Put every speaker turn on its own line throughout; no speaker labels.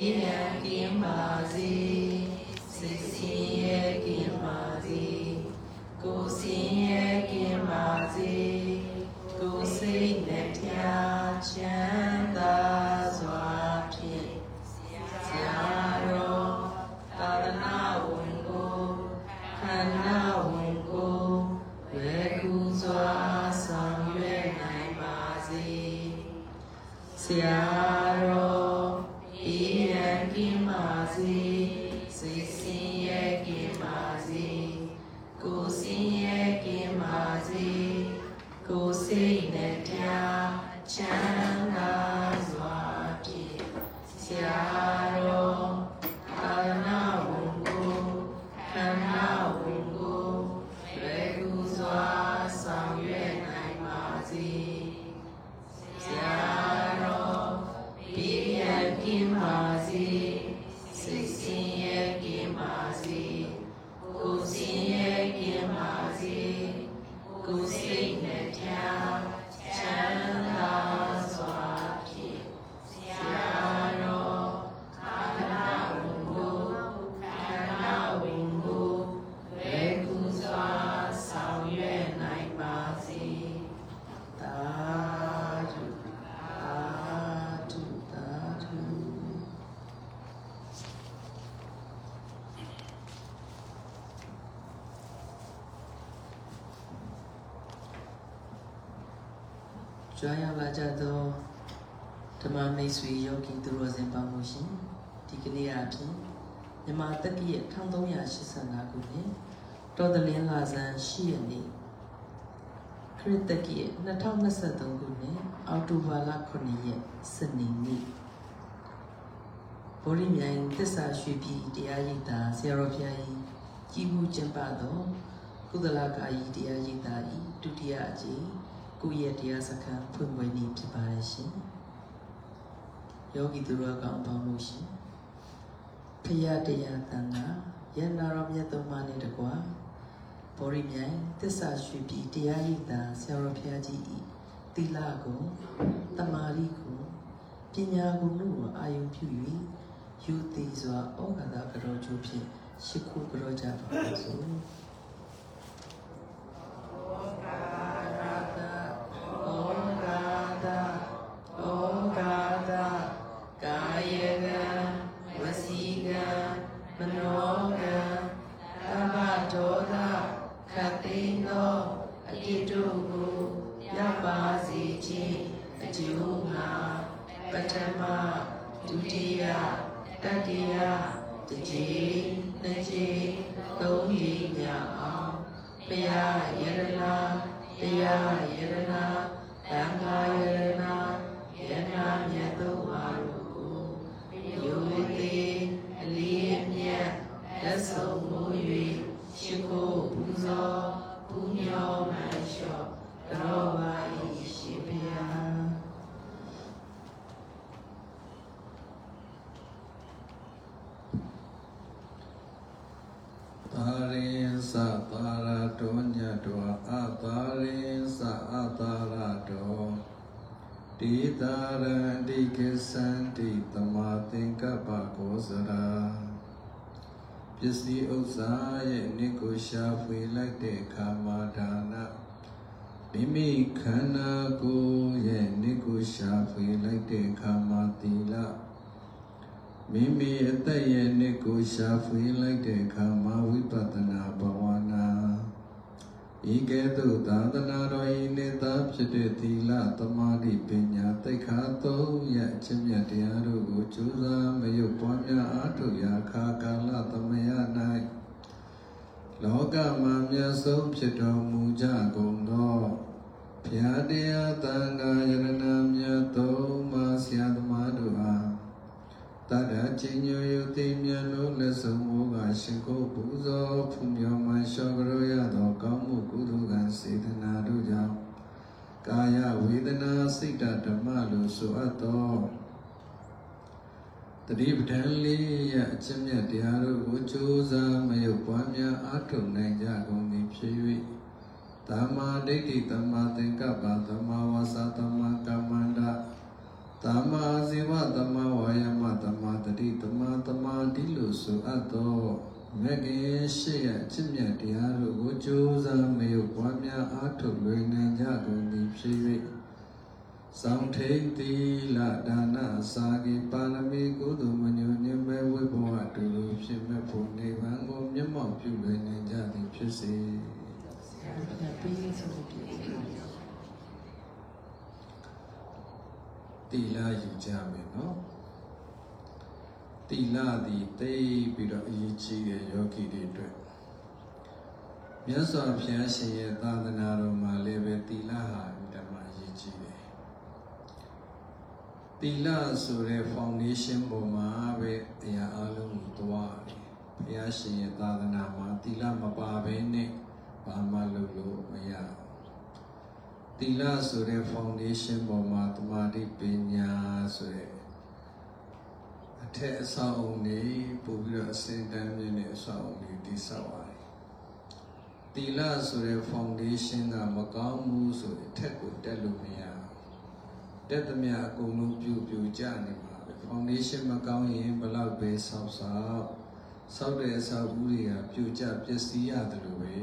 ဣဒံကိမာစီစိတ်ဆင်းရဲကိမာစီကိုယ်ဆင်းရဲကိမာစီကိုယ်စိတ်နဲ့ပြချမ်းသာ မ္မမိတ်ဆွေယောဂီသူတော်စင်ပေါင်းလို့ရှင်ဒီကနေ့အဖြစ်မြန်မာတက္ကီ1385ခုနှစ်တော်တလင်းလာဇန်10ရက်နေ့ခရစ်တက္ကီ2023ခုနှစ်အောက်တိုဘာလ9ရက်စနေနေ့ဘောရိမြိုင်သစ္စာရွှေပြည်တရားရိပ်သာဆရာတော်ဘုရားကြီးကြီးမှုကျင့်ပသောကုသလကာယီတရားရိပ်သာဤဒုတိယအကြိမ်ကိုယ့်ရဲ့တရားစခန်းဖွင့်ပွဲနေ့ဖြစ်ပါတယ်ရှင် ယောဂီသူတော်ကောင်းပေါင်းလို့ရှင်ဖရာတရားတန်ခါယန္နာတော်မြတ်သုံးပါးနဲ့တကွာဘောရိမြိုင်သစ္စာရွှေပြည်တရားရိပ်သာဆရာတော်ဘုရားကြီးဤသီလကိုတမာရီကိုပညာကိုတို့ကိုအာယုံပြု၍ယူသည်စွာဩဃာတကတော်ကျိုးဖြင့်ရှိခိုးကြောကြပါစို့
ရှာဖွေလိုက်တဲ့ခါမာဒါနမိမိခန္ဓာကိုယ်ရဲ့နိကိုရှာဖွေလိုက်တဲ့ခါမာသီလမိမိအသက်ရဲ့နှစ်ကိုရှာဖွေလိုက်တဲ့အခါမှာဝိပဿနာဘဝနာဤကဲ့သို့သာသနာတော်ဤနှစ်သားဖြစ်တဲ့သီလသမာဓိပညာတိတ်ခါသုံးရအချင်းမြတ်တရားတို့ကိုကြိုးစားမယုတ်ပွားများအားထုတ်ရာခါကာလသမယ၌ လောကမှာမြတ်ဆုံးဖြစ်တော်မူကြကုန်သောဘုရားတရားတန်ခါယရဏမြတ်သုံးပါးဆရာသမားတို့အားတရချင်းညိုယုတိမြတ်လို့လက်ဆုံးမိုးကရှင်ကိုပူဇော်ဖူးမြော်မှလျှော်ကြရသောကောင်းမှုကုသိုလ်ကံစေတနာတို့ကြောင့်ကာယဝေဒနာစိတ်ဓမ္မလို့ဆိုအပ်သော တတိပဋ္ဌာန်လေးရအချက်မြတ်တရားတို့ကိုကြိုးစားမယုတ်ပွားများအားထုတ်နိုင်ကြကုန်သည်ဖြစ်၍သမ္မာဒိဋ္ဌိသမ္မာသင်္ကပ္ပသမ္မာဝါစာသမ္မာကမ္မန္တသမ္မာဇီဝသမ္မာဝါယမသမ္မာတတိတတမာတိလို့ဆိုအပ်သောမဂ္ဂင်ရှိရအချက်မြတ်တရားတို့ကိုကြိုးစားမယုတ်ပွားများအားထုတ်လွယ်နိုင်ကြကုန်သည်ဖြစ်၍ သောင်ထိန်တိလဒါနစာကိပါရမီကုသိုလ်မညွညင်မဲ့ဝိဘဝတူလူဖြစ်မဲ့ဖို့နိဗ္ဗာန်ကိုမျက်မှောက်ပြုလွယ်နိုင်ကြသည်ဖြစ်စေ
ဆရာတို့ကပေးလေးဆိုလို့ပြည့်စုံတယ်
တိလယူကြမယ်နော်တိလသည်တိတ်ပြီးတော့အရေးကြီးတဲ့ယောဂီတွေအတွက်မြတ်စွာဘုရားရှင်ရဲ့သာသနာတော်မှာလည်းပဲတိလဟာဓမ္မအရေးကြီးတယ် တိလဆိုတဲ့ foundation ပေါ်မှာပဲအရာအလုံးကိုသွားတယ်ဘုရားရှင်ရဲ့သာသနာမှာတိလမပါဘဲနဲ့ဘာမှလုပ်လို့မရဘူးသီလဆိုတဲ့ foundation ပေါ်မှာတမာတိပညာဆိုတဲ့အထက်အဆောက်အုံတွေပို့ပြီးတော့အစင်တန်းမြင့်တဲ့အဆောက်အုံတွေတည်ဆောက်ရတယ်။သီလဆိုတဲ့ foundation ကမကောင်းဘူးဆိုရင်အထက်ကိုတက်လို့မရဘူး။ တက်သမျှအကုန်လုံးပြိုပြိုကျနေမှာပဲ။ foundation မကောင်းရင်ဘလောက်ပဲဆောက်ဆောက်ဆောက်တဲ့အဆောက်အဦတွေကပြိုကျပျက်စီးရတယ်လို့ပဲ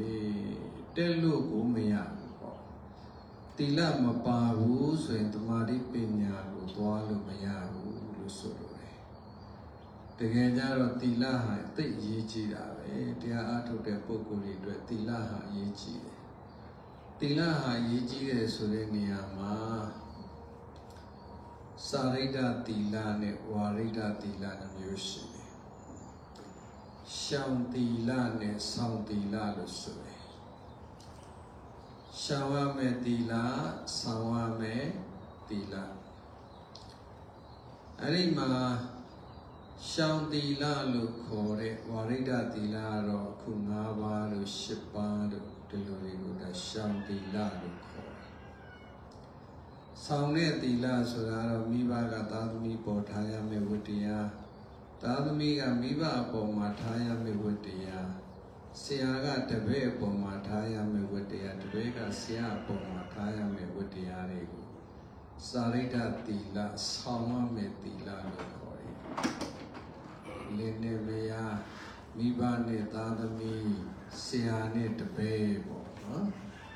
။တက်လို့ကိုမရဘူးပေါ့။တိလမပါဘူးဆိုရင်တမာတိပညာကိုသွားလို့မရဘူးလို့ဆိုလိုတယ်။တကယ်ကြတော့တိလဟာအသိအရေးကြီးတာပဲ။တရားအားထုတ်တဲ့ပုဂ္ဂိုလ်တွေအတွက်တိလဟာအရေးကြီးတယ်။တိလဟာအရေးကြီးတယ်ဆိုတဲ့နေရာမှာ စာရိတ္တတိလနဲ့ဝါရိတ္တတိလနှမျိုးရှိတယ်။ရှောင်တိလနဲ့ဆောင်းတိလလို့ဆိုတယ်။ရှောင်ရမယ်တီလာဆောင်ရမယ်တီလာအဲ့ဒီမှာရှောင်တီလာလို့ခေါ်တဲ့ဝါရိဒတီလာကတော့အခု၅ပါးလို့၈ပါးလို့ဒီလိုတွေကိုဒါရှောင်တီလာလို့ခေါ်တယ် ဆောင်တဲ့တီလာဆိုတာတော့မိဘကသာသမီပေါ်ထားရမယ်ဝတ္တရားသာသမီကမိဘအပေါ်မှာထားရမယ်ဝတ္တရားဆရာကတပည့်အပေါ်မှာထားရမယ့်ဝတ္တရားတပည့်ကဆရာအပေါ်မှာထားရမယ့်ဝတ္တရားတွေကိုစာရိတ္တတိလဆောင်းရမယ့်တိလလို့ခေါ်တယ်။လင်းနေမယားမိဘနဲ့သားသမီးဆရာနဲ့တပည့်ပေါ့နော်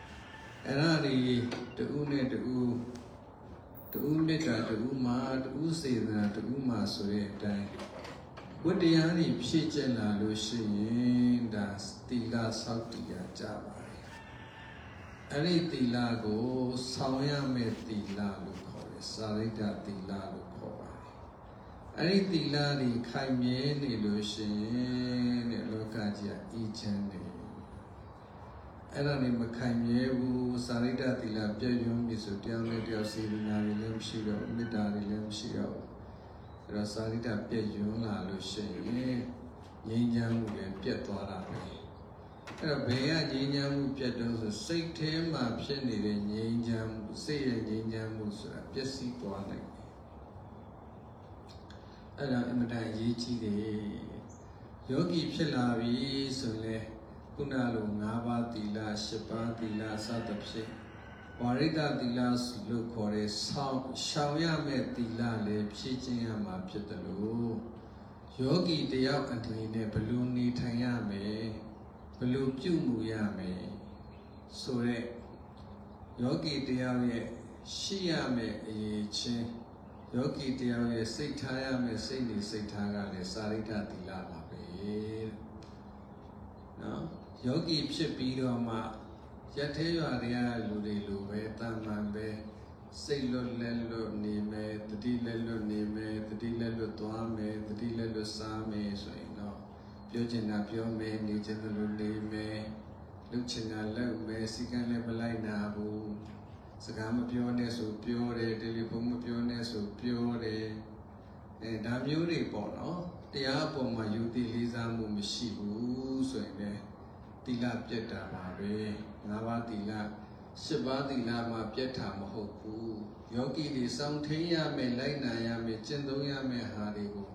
။အဲ့ဒါဒီတူးနဲ့တူး တူးမေတ္တာတူးမှာတူးစေတနာတူးမှာဆိုတဲ့အတိုင်းဝတ္တရားတွေဖြည့်ကျက်လာလို့ရှိရင်ဒါသီလဆောက်တည်ရကြပါတယ်အဲ့ဒီသီလကိုဆောင်ရမယ့်သီလလို့ခေါ်တယ်စာရိတ္တသီလလို့ခေါ်ပါတယ်အဲ့ဒီသီလတွေခိုင်မြဲနေလို့ရှိရင်တဲ့လောကကြီးကအေးချမ်းနေ အဲ့ဒါနေမခိုင်မြဲဘူးစာရိတ္တသီလပြည့်စုံပြီဆိုတရားနဲ့တရားစေတနာတွေလည်းမရှိတော့မေတ္တာတွေလည်းမရှိတော့ဘူးအဲ့တော့စာရိတ္တပြည့်ယွန်းလာလို့ရှိရင်ငြိမ်းချမ်းမှုလည်းပြတ်သွားတာပဲအဲ့တော့ဘယ်ကငြိမ်းချမ်းမှုပြတ်တော့ဆိုစိတ်ထဲမှာဖြစ်နေတဲ့ငြိမ်းချမ်းမှုစိတ်ရဲ့ငြိမ်းချမ်းမှုဆိုတာပျက်စီးသွားနိုင်တယ်အဲ့ဒါအင်မတန်အရေးကြီးတယ်ယောဂီဖြစ်လာပြီဆိုရင်လေ ခုနလို၅ပါးသီလ၈ပါးသီလစသဖြင့်ဝါရိတသီလလို့ခေါ်တဲ့ဆောင်းရှောင်ရမယ့်သီလလည်းဖြည့်ခြင်းရမှာဖြစ်တယ်လို့ယောဂီတယောက်အနေနဲ့ဘယ်လိုနေထိုင်ရမယ်ဘယ်လိုပြုမှုရမယ်ဆိုတဲ့ယောဂီတယောက်ရဲ့ရှိရမယ့်အရေးချင်းယောဂီတယောက်ရဲ့စိတ်ထားရမယ့်စိတ်နေစိတ်ထားကလည်းစာရိတ္တသီလပါပဲတဲ့နော် ယောဂီဖြစ်ပြီးတော့မှရသေးရွာတွေကလူတွေလိုပဲတန်မှန်ပဲစိတ်လွတ်လက်လွတ်နေမယ်တတိလက်လွတ်နေမယ်တတိလက်လွတ်သွားမယ်တတိလက်လွတ်စားမယ်ဆိုရင်တော့ပြောချင်တာပြောမယ်နေချင်တယ်လို့နေမယ်လုပ်ချင်တာလုပ်မယ်စီကံလည်းမလိုက်နာဘူးစကားမပြောနဲ့ဆိုပြောတယ်တယ်လီဖုန်းမပြောနဲ့ဆိုပြောတယ်အဲဒါမျိုးတွေပေါ့နော်တရားအပေါ်မှာယူတည်လေးစားမှုမရှိဘူးဆိုရင်လည်း တိလပြတ်တာပါပဲ၅ပါးတိလ၈ပါးတိလမှာပြတ်တာမဟုတ်ဘူးယောဂီတွေစောင့်ထိန်ရမယ်လိုက်နာရမယ်ကျင့်သုံးရမယ်ဟာတွေကို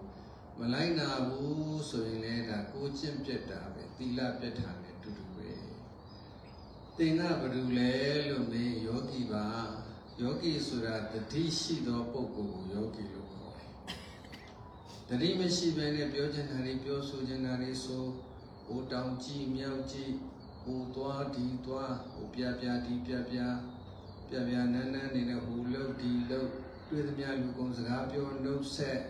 မလိုက်နာဘူးဆိုရင်လည်းဒါကိုကျင့်ပြတ်တာပဲတိလပြတ်တာနဲ့အတူတူပဲသင်္ကဘယ်လိုလဲလို့မေးယောဂီပါယောဂီဆိုတာတတိရှိသောပုဂ္ဂိုလ်ကိုယောဂီလို့ခေါ်တယ်တတိမရှိဘဲနဲ့ပြောချင်တာတွေပြောဆိုချင်တာတွေဆို ဟိုတောင်ကြည့်မြောက်ကြည့်ဟိုသွားဒီသွားဟိုပြပြဒီပြပြပြပြနန်းနန်းနေတဲ့ဟိုလှုပ်ဒီလှုပ်တွေ့သမျှလူကုန်စကားပြောနှုတ်ဆက်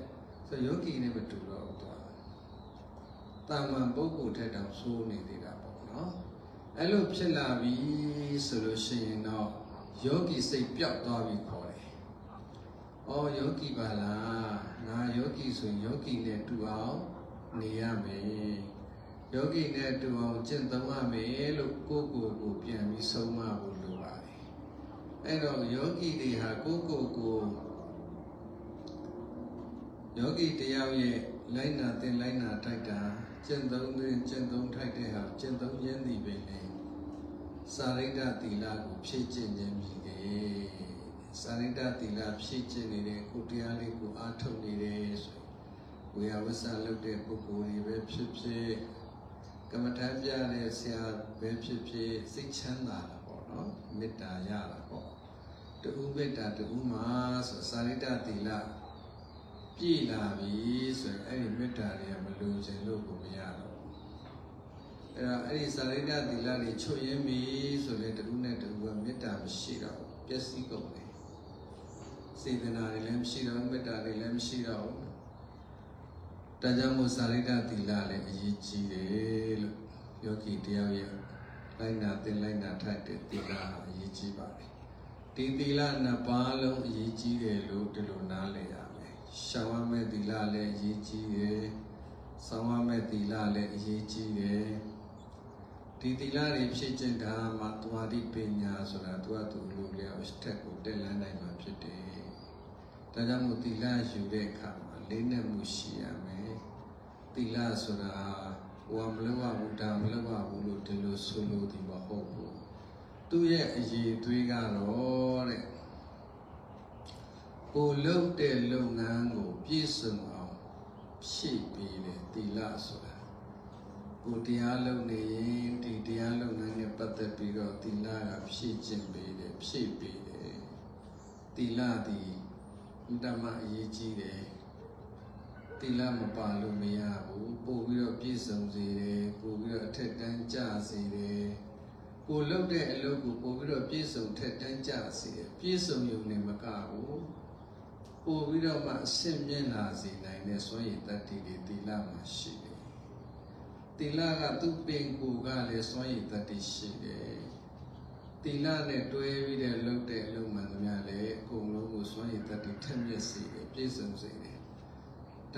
ဆိုယောဂီနဲ့မတူတော့ဘူးသွားတာမန်ပုဂ္ဂိုလ်ထက်တောင်ဆိုးနေသေးတာပေါ့နော်အဲ့လိုဖြစ်လာပြီဆိုလို့ရှိရင်တော့ယောဂီစိတ်ပျောက်သွားပြီခေါ်တယ်။အော်ယောဂီပါလား။ငါယောဂီဆိုရင်ယောဂီနဲ့တူအောင်နေရမယ်။ ယောဂီနဲ့တူအောင်ကျင့်သုံးရမယ်လို့ကိုယ့်ကိုယ်ကိုပြန်ပြီးဆုံးမဖို့လိုပါတယ်။အဲ့တော့ယောဂီတွေဟာကိုယ့်ကိုယ်ကိုယောဂီတယောက်ရဲ့လိုက်နာသင်လိုက်နာထိုက်တာကျင့်သုံးသင်ကျင့်သုံးထိုက်တဲ့ဟာကျင့်သုံးခြင်းသည်ပဲလေ။စာရိတ္တသီလကိုဖြည့်ကျင့်ခြင်းမြည်တယ်။စာရိတ္တသီလဖြည့်ကျင့်နေတဲ့ကိုတရားလေးကိုအားထုတ်နေတယ်ဆိုရင်ဝေယဝဆလုပ်တဲ့ပုဂ္ဂိုလ်တွေပဲဖြစ်ဖြစ် ကမ္မထမ်းပြတဲ့ဆရာပဲဖြစ်ဖြစ်စိတ်ချမ်းသာတာပေါ့နော်မေတ္တာရတာပေါ့တူမေတ္တာတူမှာဆိုစာရိတ္တသီလပြည့်လာပြီဆိုရင်အဲ့ဒီမေတ္တာတွေကမလိုချင်လို့ကိုမရတော့ဘူးအဲ့တော့အဲ့ဒီစာရိတ္တသီလတွေချွတ်ရင်းပြီဆိုရင်တူနဲ့တူကမေတ္တာမရှိတော့ဘူးပျက်စီးကုန်တယ်စေတနာတွေလည်းမရှိတော့ဘူးမေတ္တာတွေလည်းမရှိတော့ဘူး ဒါကြောင့်မို့စာရိတ္တသီလလည်းအရေးကြီးတယ်လို့ယောဂီတယောက်ရဲ့လိုက်နာသင်လိုက်နာထိုက်တဲ့သီလဟာအရေးကြီးပါတယ်ဒီသီလနှစ်ပါးလုံးအရေးကြီးတယ်လို့ဒီလိုနားလည်ရမယ်ရှောင်ရမယ့်သီလလည်းအရေးကြီးတယ်ဆောင်ရမယ့်သီလလည်းအရေးကြီးတယ်ဒီသီလတွေဖြစ်ခြင်းကမှသမာဓိပညာဆိုတာသူကသူလိုလျောက်ထက်ကိုတက်လန်းနိုင်မှာဖြစ်တယ်ဒါကြောင့်မို့သီလယူတဲ့အခါမှာလေးနက်မှုရှိရမယ် သီလဆိုတာဟိုမလုပ်ရဘူးဒါမလုပ်ရဘူးလို့ဒီလိုဆိုလို့ဒီမဟုတ်ဘူးသူ့ရဲ့အရေးသွေးကတော့တဲ့ကိုလုပ်တဲ့လုပ်ငန်းကိုပြည့်စုံအောင်ဖြည့်ပေးတယ်သီလဆိုတာကိုတရားလုပ်နေရင်ဒီတရားလုပ်ငန်းနဲ့ပတ်သက်ပြီးတော့သီလကဖြည့်ခြင်းပေးတယ်ဖြည့်ပေးတယ်သီလသည်အတ္တမအရေးကြီးတယ် တိလမပါလို့မရဘူးပို့ပြီးတော့ပြည့်စုံစေတယ်ပို့ပြီးတော့အထက်တန်းကျစေတယ်ကိုလုပ်တဲ့အလုပ်ကိုပို့ပြီးတော့ပြည့်စုံထက်တန်းကျစေတယ်ပြည့်စုံရုံနဲ့မကဘူးပို့ပြီးတော့မှအဆင့်မြင့်လာစေနိုင်တဲ့စွမ်းရည်တတ္တိတွေတိလမှာရှိတယ်တိလကသူ့ပင်ကိုယ်ကလည်းစွမ်းရည်တတ္တိရှိတယ်တိလနဲ့တွဲပြီးတဲ့လုပ်တဲ့အလုပ်မှန်သမျှလည်းအကုန်လုံးကိုစွမ်းရည်တတ္တိထက်မြက်စေတယ်ပြည့်စုံစေတယ်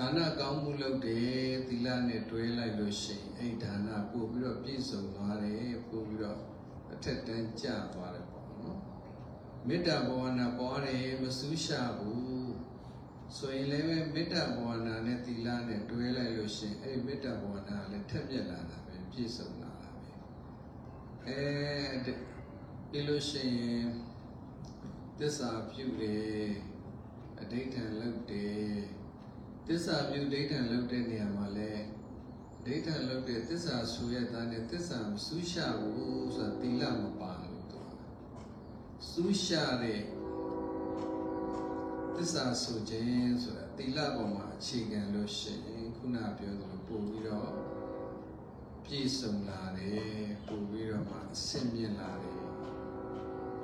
ဒါနကောင်းမှုလုပ်တယ်သီလနဲ့တွဲလိုက်လို့ရှိရင်အဲ့ဒါနပို့ပြီးတော့ပြည့်စုံသွားတယ်ပို့ပြီးတော့အထက်တန်းကျသွားတယ်ပေါ့နော်မေတ္တာဘဝနာပေါ်တယ်မဆူးရှာဘူးဆိုရင်လည်းမေတ္တာဘဝနာနဲ့သီလနဲ့တွဲလိုက်လို့ရှိရင်အဲ့ဒီမေတ္တာဘဝနာကလည်းထက်မြက်လာတာပဲပြည့်စုံလာတာပဲအဲဒီလို့ရှိရင်သစ္စာပြုတယ်အဋိဋ္ဌံလုပ်တယ် သစ္စာပြုဒိဋ္ဌံလုပ်တဲ့နေရာမှာလဲဒိဋ္ဌံလုပ်တဲ့သစ္စာဆိုရတဲ့နဲ့သစ္စာမဆူးရှာဘူးဆိုတာသီလမပါလို့တော့ဆူးရှာတဲ့သစ္စာဆိုခြင်းဆိုတာသီလပေါ်မှာအခြေခံလို့ရှိရင်ခုနပြောသလိုပို့ပြီးတော့ပြည့်စုံလာတယ်ပို့ပြီးတော့မှအဆင့်မြင့်လာတယ်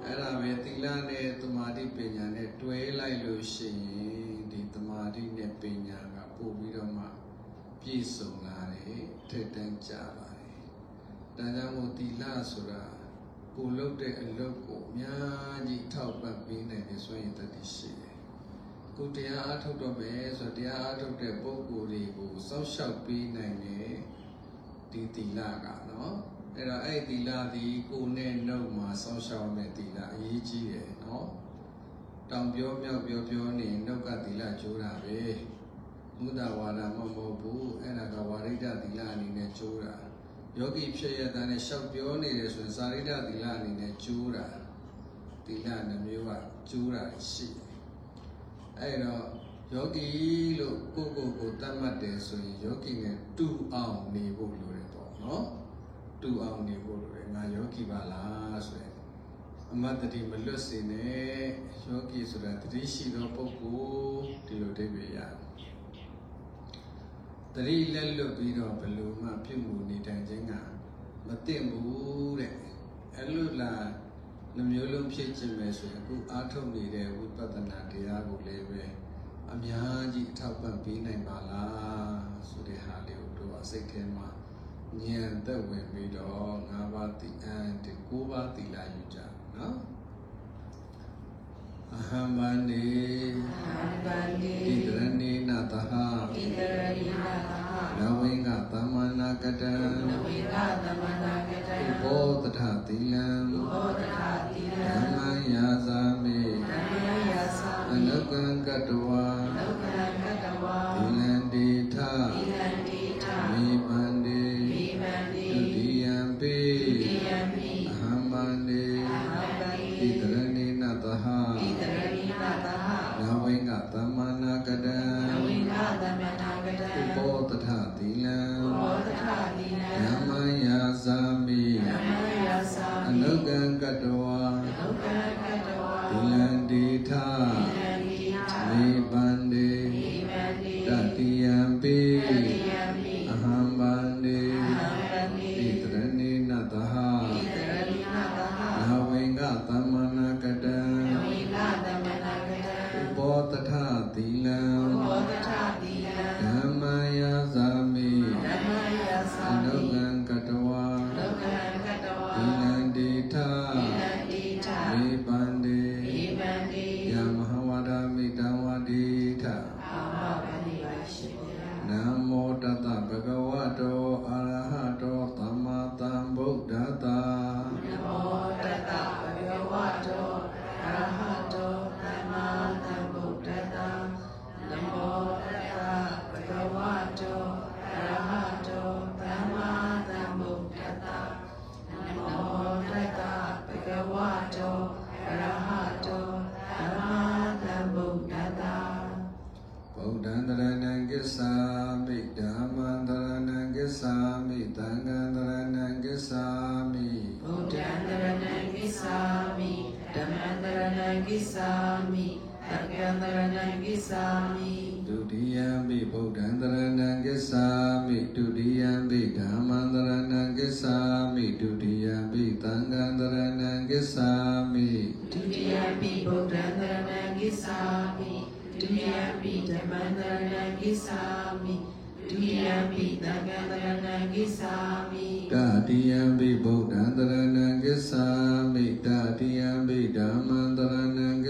အဲ့ဒါပဲသီလနဲ့သမာဓိပညာနဲ့တွဲလိုက်လို့ရှိရင် ဒီသမာဓိနဲ့ပညာကပို့ပြီးတော့မှပြည့်စုံလာတယ်ထက်တန်းကြလာတယ်ဒါကြောင့်မို့သီလဆိုတာကိုလုပ်တဲ့အလုပ်ကိုအများကြီးထောက်ပံ့ပေးနိုင်တဲ့စွမ်းရည်တတ်ရှိတယ်ကိုတရားအားထုတ်တော့မယ်ဆိုတော့တရားအားထုတ်တဲ့ပုဂ္ဂိုလ်တွေကိုစောင့်ရှောက်ပေးနိုင်တယ်ဒီသီလကနော်အဲ့တော့အဲ့ဒီသီလဒီကိုနဲ့နှုတ်မှာစောင့်ရှောက်မဲ့သီလအရေးကြီးတယ်နော် တောင်ပြောမြောက်ပြောပြောနေနှုတ်ကသီလကျိုးတာပဲမုဒ္ဒဝါဒမဟုတ်ဘူးအဲ့ဒါကဝါရိဒသီလအနေနဲ့ကျိုးတာယောဂီဖြစ်ရတဲ့နဲ့ရှောက်ပြောနေတယ်ဆိုရင်ဇာရိဒသီလအနေနဲ့ကျိုးတာသီလနှမျိုးကကျိုးတာရှိတယ်အဲ့တော့ယောဂီလို့ကိုယ့်ကိုယ်ကိုတတ်မှတ်တယ်ဆိုရင်ယောဂီနဲ့တူအောင်နေဖို့လိုတယ်ပေါ့နော်တူအောင်နေဖို့လိုတယ်ငါယောဂီပါလားဆိုရင် အမတ်တတိမလွတ်စေနဲ့ယောဂီဆိုတာတတိရှိသောပုဂ္ဂိုလ်ဒီလိုအဓိပ္ပာယ်ရတယ်တတိလက်လွတ်ပြီးတော့ဘယ်လိုမှဖြစ်မှုနေထိုင်ခြင်းကမသိဘူးတဲ့အဲ့လိုလားနှမျိုးလုံးဖြစ်ခြင်းပဲဆိုရင်အခုအားထုတ်နေတဲ့ဝိပဿနာတရားကိုလည်းပဲအများကြီးအထောက်ပံ့ပေးနိုင်ပါလားဆိုတဲ့ဟာလေးကိုတို့အစိတ်ထဲမှာဉာဏ်သက်ဝင်ပြီးတော့၅ပါးတိအန်ဒီ၉ပါးတိလာယူကြ နော်အဟံမန္တိ
အဘန္တိ
တိတရဏိနတဟ
ဣတရဏိနာသ
နဝိင္ကသမ္မာနာကတံ
နဝေကသမနာကတံ
ဥဘောတထသီလံ
ဘောဓာတိလံ
ဓမ္မယာဇာ နာက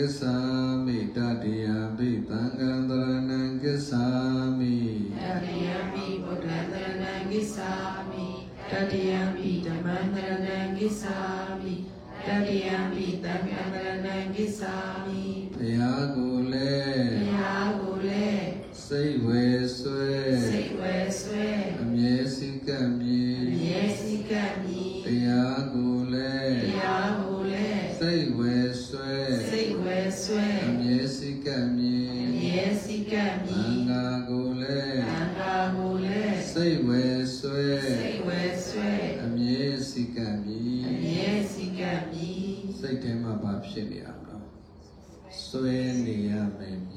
စ္ဆာမိတတိယံပိသံဃံတရဏံကိစ္ဆာမိ
တတိယပိ
ဗုဒ္ဓံတရဏံကိသာမိ
တတိယပိဓမ္မံတရဏံကိသာမိတတိယပိသံဃံတရဏံကိသာမိ
ဘုရားကိုယ်လည်း
ဘုရားကိုလည်း
စိတ်ဝေ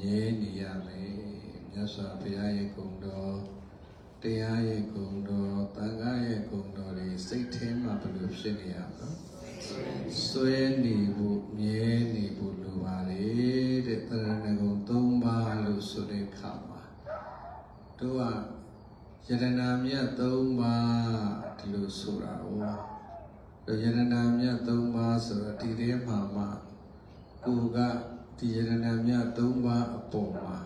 မယ်မြဲနေရမယ်မြတ်စွာဘုရားရဲ့ဂုဏ်တော်တရားရဲ့ဂုဏ်တော်သံဃာရဲ့ဂုဏ်တော်တွေစိတ်ထဲမှာဘယ်လိုဖြစ်နေရမလဲဆွဲနေဖို့မြဲနေဖို့လိုပါတယ်တဲ့တရဏဂုံ၃ပါးလို့ဆိုတဲ့အခါမှာတို့ကယတနာမြတ်၃ပါးဒီလိုဆိုတာဟောယရဏမြတ်၃ပါးဆိုတော့ဒီထဲမှာမှကိုက ဒီယရဏမြတ်၃ပါးအပေါ်မှာ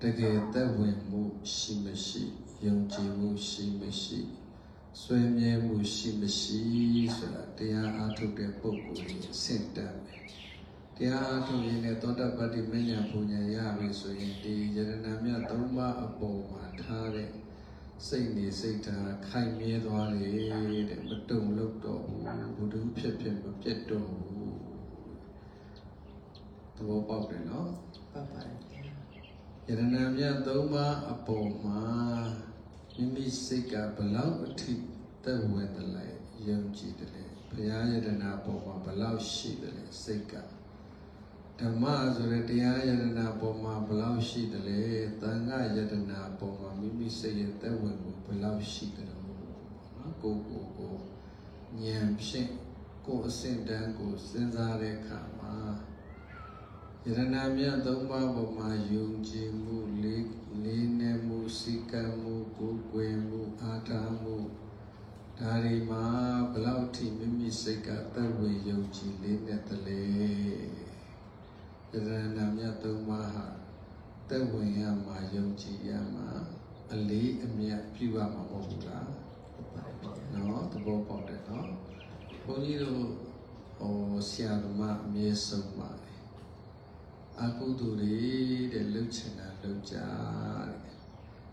တကယ်သက်ဝင်မှုရှိမရှိယုံကြည်မှုရှိမရှိဆွေးမြဲမှုရှိမရှိဆိုတာတရားအားထုတ်တဲ့ပုဂ္ဂိုလ်ကြီးအဆင့်တန်းပဲတရားအားထုတ်ရင်လည်းသောတပတ္တိမဉ္ဇဉ်ပူညာရပြီဆိုရင်ဒီယရဏမြတ်၃ပါးအပေါ်မှာထားတဲ့စိတ်နေစိတ်ထားခိုင်မြဲသွားတယ်တဲ့မတုံလို့တော့ဘူးဘုဒ္ဓဖြစ်ဖြစ်မပြတ်တော့ဘူးသ ဘောပေါက်တယ်နော်
ပတ်ပါတယ်
ယရဏမြတ်သုံးပါးအပေါ်မှာမိမိစိတ်ကဘလောက်အထိသက်ဝင်တယ်လဲယုံကြည်တယ်လဲဘုရားယရဏပေါ်မှာဘလောက်ရှိတယ်လဲစိတ်ကဓမ္မဆိုတဲ့တရားယတနာပေါ်မှာဘယ်လောက်ရှိတယ်လဲသံဃာယတနာပေါ်မှာမိမိစိတ်ရဲ့သက်ဝင်မှုဘယ်လောက်ရှိတယ်လို့နော်ကိုကိုကိုဉာဏ်ဖြင့်ကိုယ်အစဉ်တန်းကိုစဉ်းစားတဲ့အခါမှာ ယတနာမြတ်သုံးပါးပေါ်မှာယုံကြည်မှုလေးလေးနက်မှုစိကံမှုကိုယ်ွယ်မှုအာထာမှုဒါတွေမှာဘယ်လောက်ထိမိမိစိတ်ကသက်ဝင်ယုံကြည်လေးနဲ့တလေယတနာမြတ်သုံးပါးဟာသက်ဝင်ရမှာယုံကြည်ရမှာအလေးအမြတ်ပြုရမှာမဟုတ်ဘူးလား
ဟုတ်ပါတယ်ဗျာ
နော်သဘောပေါက်တယ်နော်ဘုန်းကြီးတို့ဟိုဆရာသမားအမြဲဆုံးပါတယ် အကုသိုလ်တွေတဲ့လှုပ်ချင်တာလှုပ်ကြတဲ့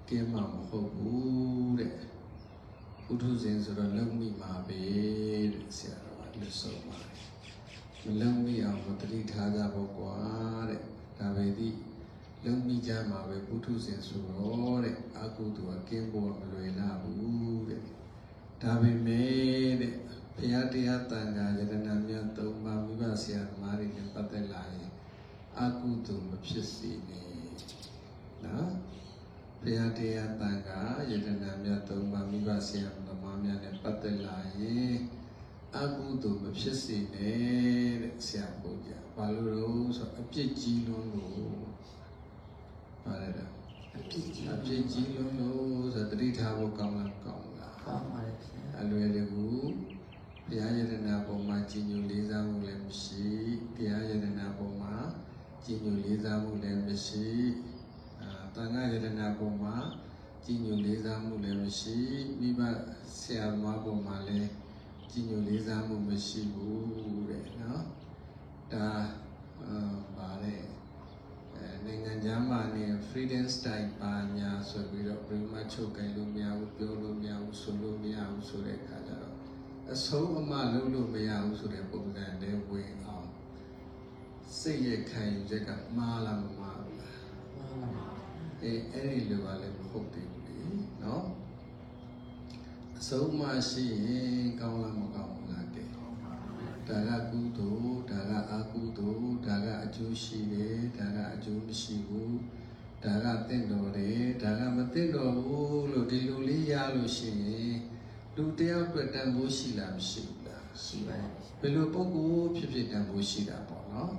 ကင်းမှာမဟုတ်ဘူးတဲ့ပုထုဇဉ်ဆိုတော့လုံမိမှာပဲတဲ့ဆရာတော်ကလှဆုံးပါတယ်မလုံမိအောင်မတတိထားကြဖို့ကွာတဲ့ဒါပဲဒီလုံမိကြမှာပဲပုထုဇဉ်ဆိုတော့တဲ့အကုသိုလ်ကကင်းဖို့မလွယ်လာဘူးတဲ့ဒါပေမဲ့တဲ့ဘုရားတရားတန်ခါယတနာမြတ်သုံးပါးမိဘဆရာသမားတွေနဲ့ပတ်သက်လာရင် အကုသိုလ်မဖြစ်စေနဲ့နော်ဘုရားတရားတန်ခါယတနာမြတ်သုံးပါးမိဘဆရာသမားများနဲ့ပတ်သက်လာရင်အကုသိုလ်မဖြစ်စေနဲ့တဲ့ဆရာဘုရားဘာလို့လဲဆိုတော့အပြစ်ကြီးလွန်းလို့ပါတယ်တော့
အပြစ်ကြီး
အပြစ်ကြီးလွန်းလို့ဆိုတော့တတိထားဖို့ကောင်းလားကောင်းလား
ကောင်းပါတယ်ဗျာ
အလွယ်တကူဘုရားယတနာပေါ်မှာကြည်ညိုလေးစားမှုလည်းမရှိတရားယတနာပေါ်မှာ ကြည်ညိုလေးစားမှုလည်းမရှိအာတန်ခါယတနာပေါ်မှာကြည်ညိုလေးစားမှုလည်းမရှိမိဘဆရာသမားပေါ်မှာလည်းကြည်ညိုလေးစားမှုမရှိဘူးတဲ့နော်ဒါအာပါတယ်အဲနိုင်ငံခြားမှာနေ freedom style ပါညာဆိုပြီးတော့ဘယ်မှာချုပ်ကိုင်လို့မရဘူးပြောလို့မရဘူးဆိုလို့မရဘူးဆိုတဲ့အခါကျတော့အဆုံးအမလုံးလို့မရဘူးဆိုတဲ့ပုံစံနဲ့ဝင်အောင် စိတ်ရဲ့ခံယူချက်ကမှားလားမမှားဘူးလား
မှန်ပါ
အေးအဲ့ဒီလိုပါလည်းမဟုတ်သေးဘူးလေနော်အဆုံးမရှိရင်ကောင်းလားမကောင်းဘူးလားတဲ့ဒါကကုသိုလ်ဒါကအကုသိုလ်ဒါကအကျိုးရှိတယ်ဒါကအကျိုးမရှိဘူးဒါကတင့်တော်တယ်ဒါကမတင့်တော်ဘူးလို့ဒီလိုလေးရလို့ရှိရင်လူတယောက်အတွက်တန်ဖိုးရှိလားမရှိဘူးလား
ရှိပါတယ်
ဘယ်လိုပုံကိုဖြစ်ဖြစ်တန်ဖိုးရှိတာပေါ့နော်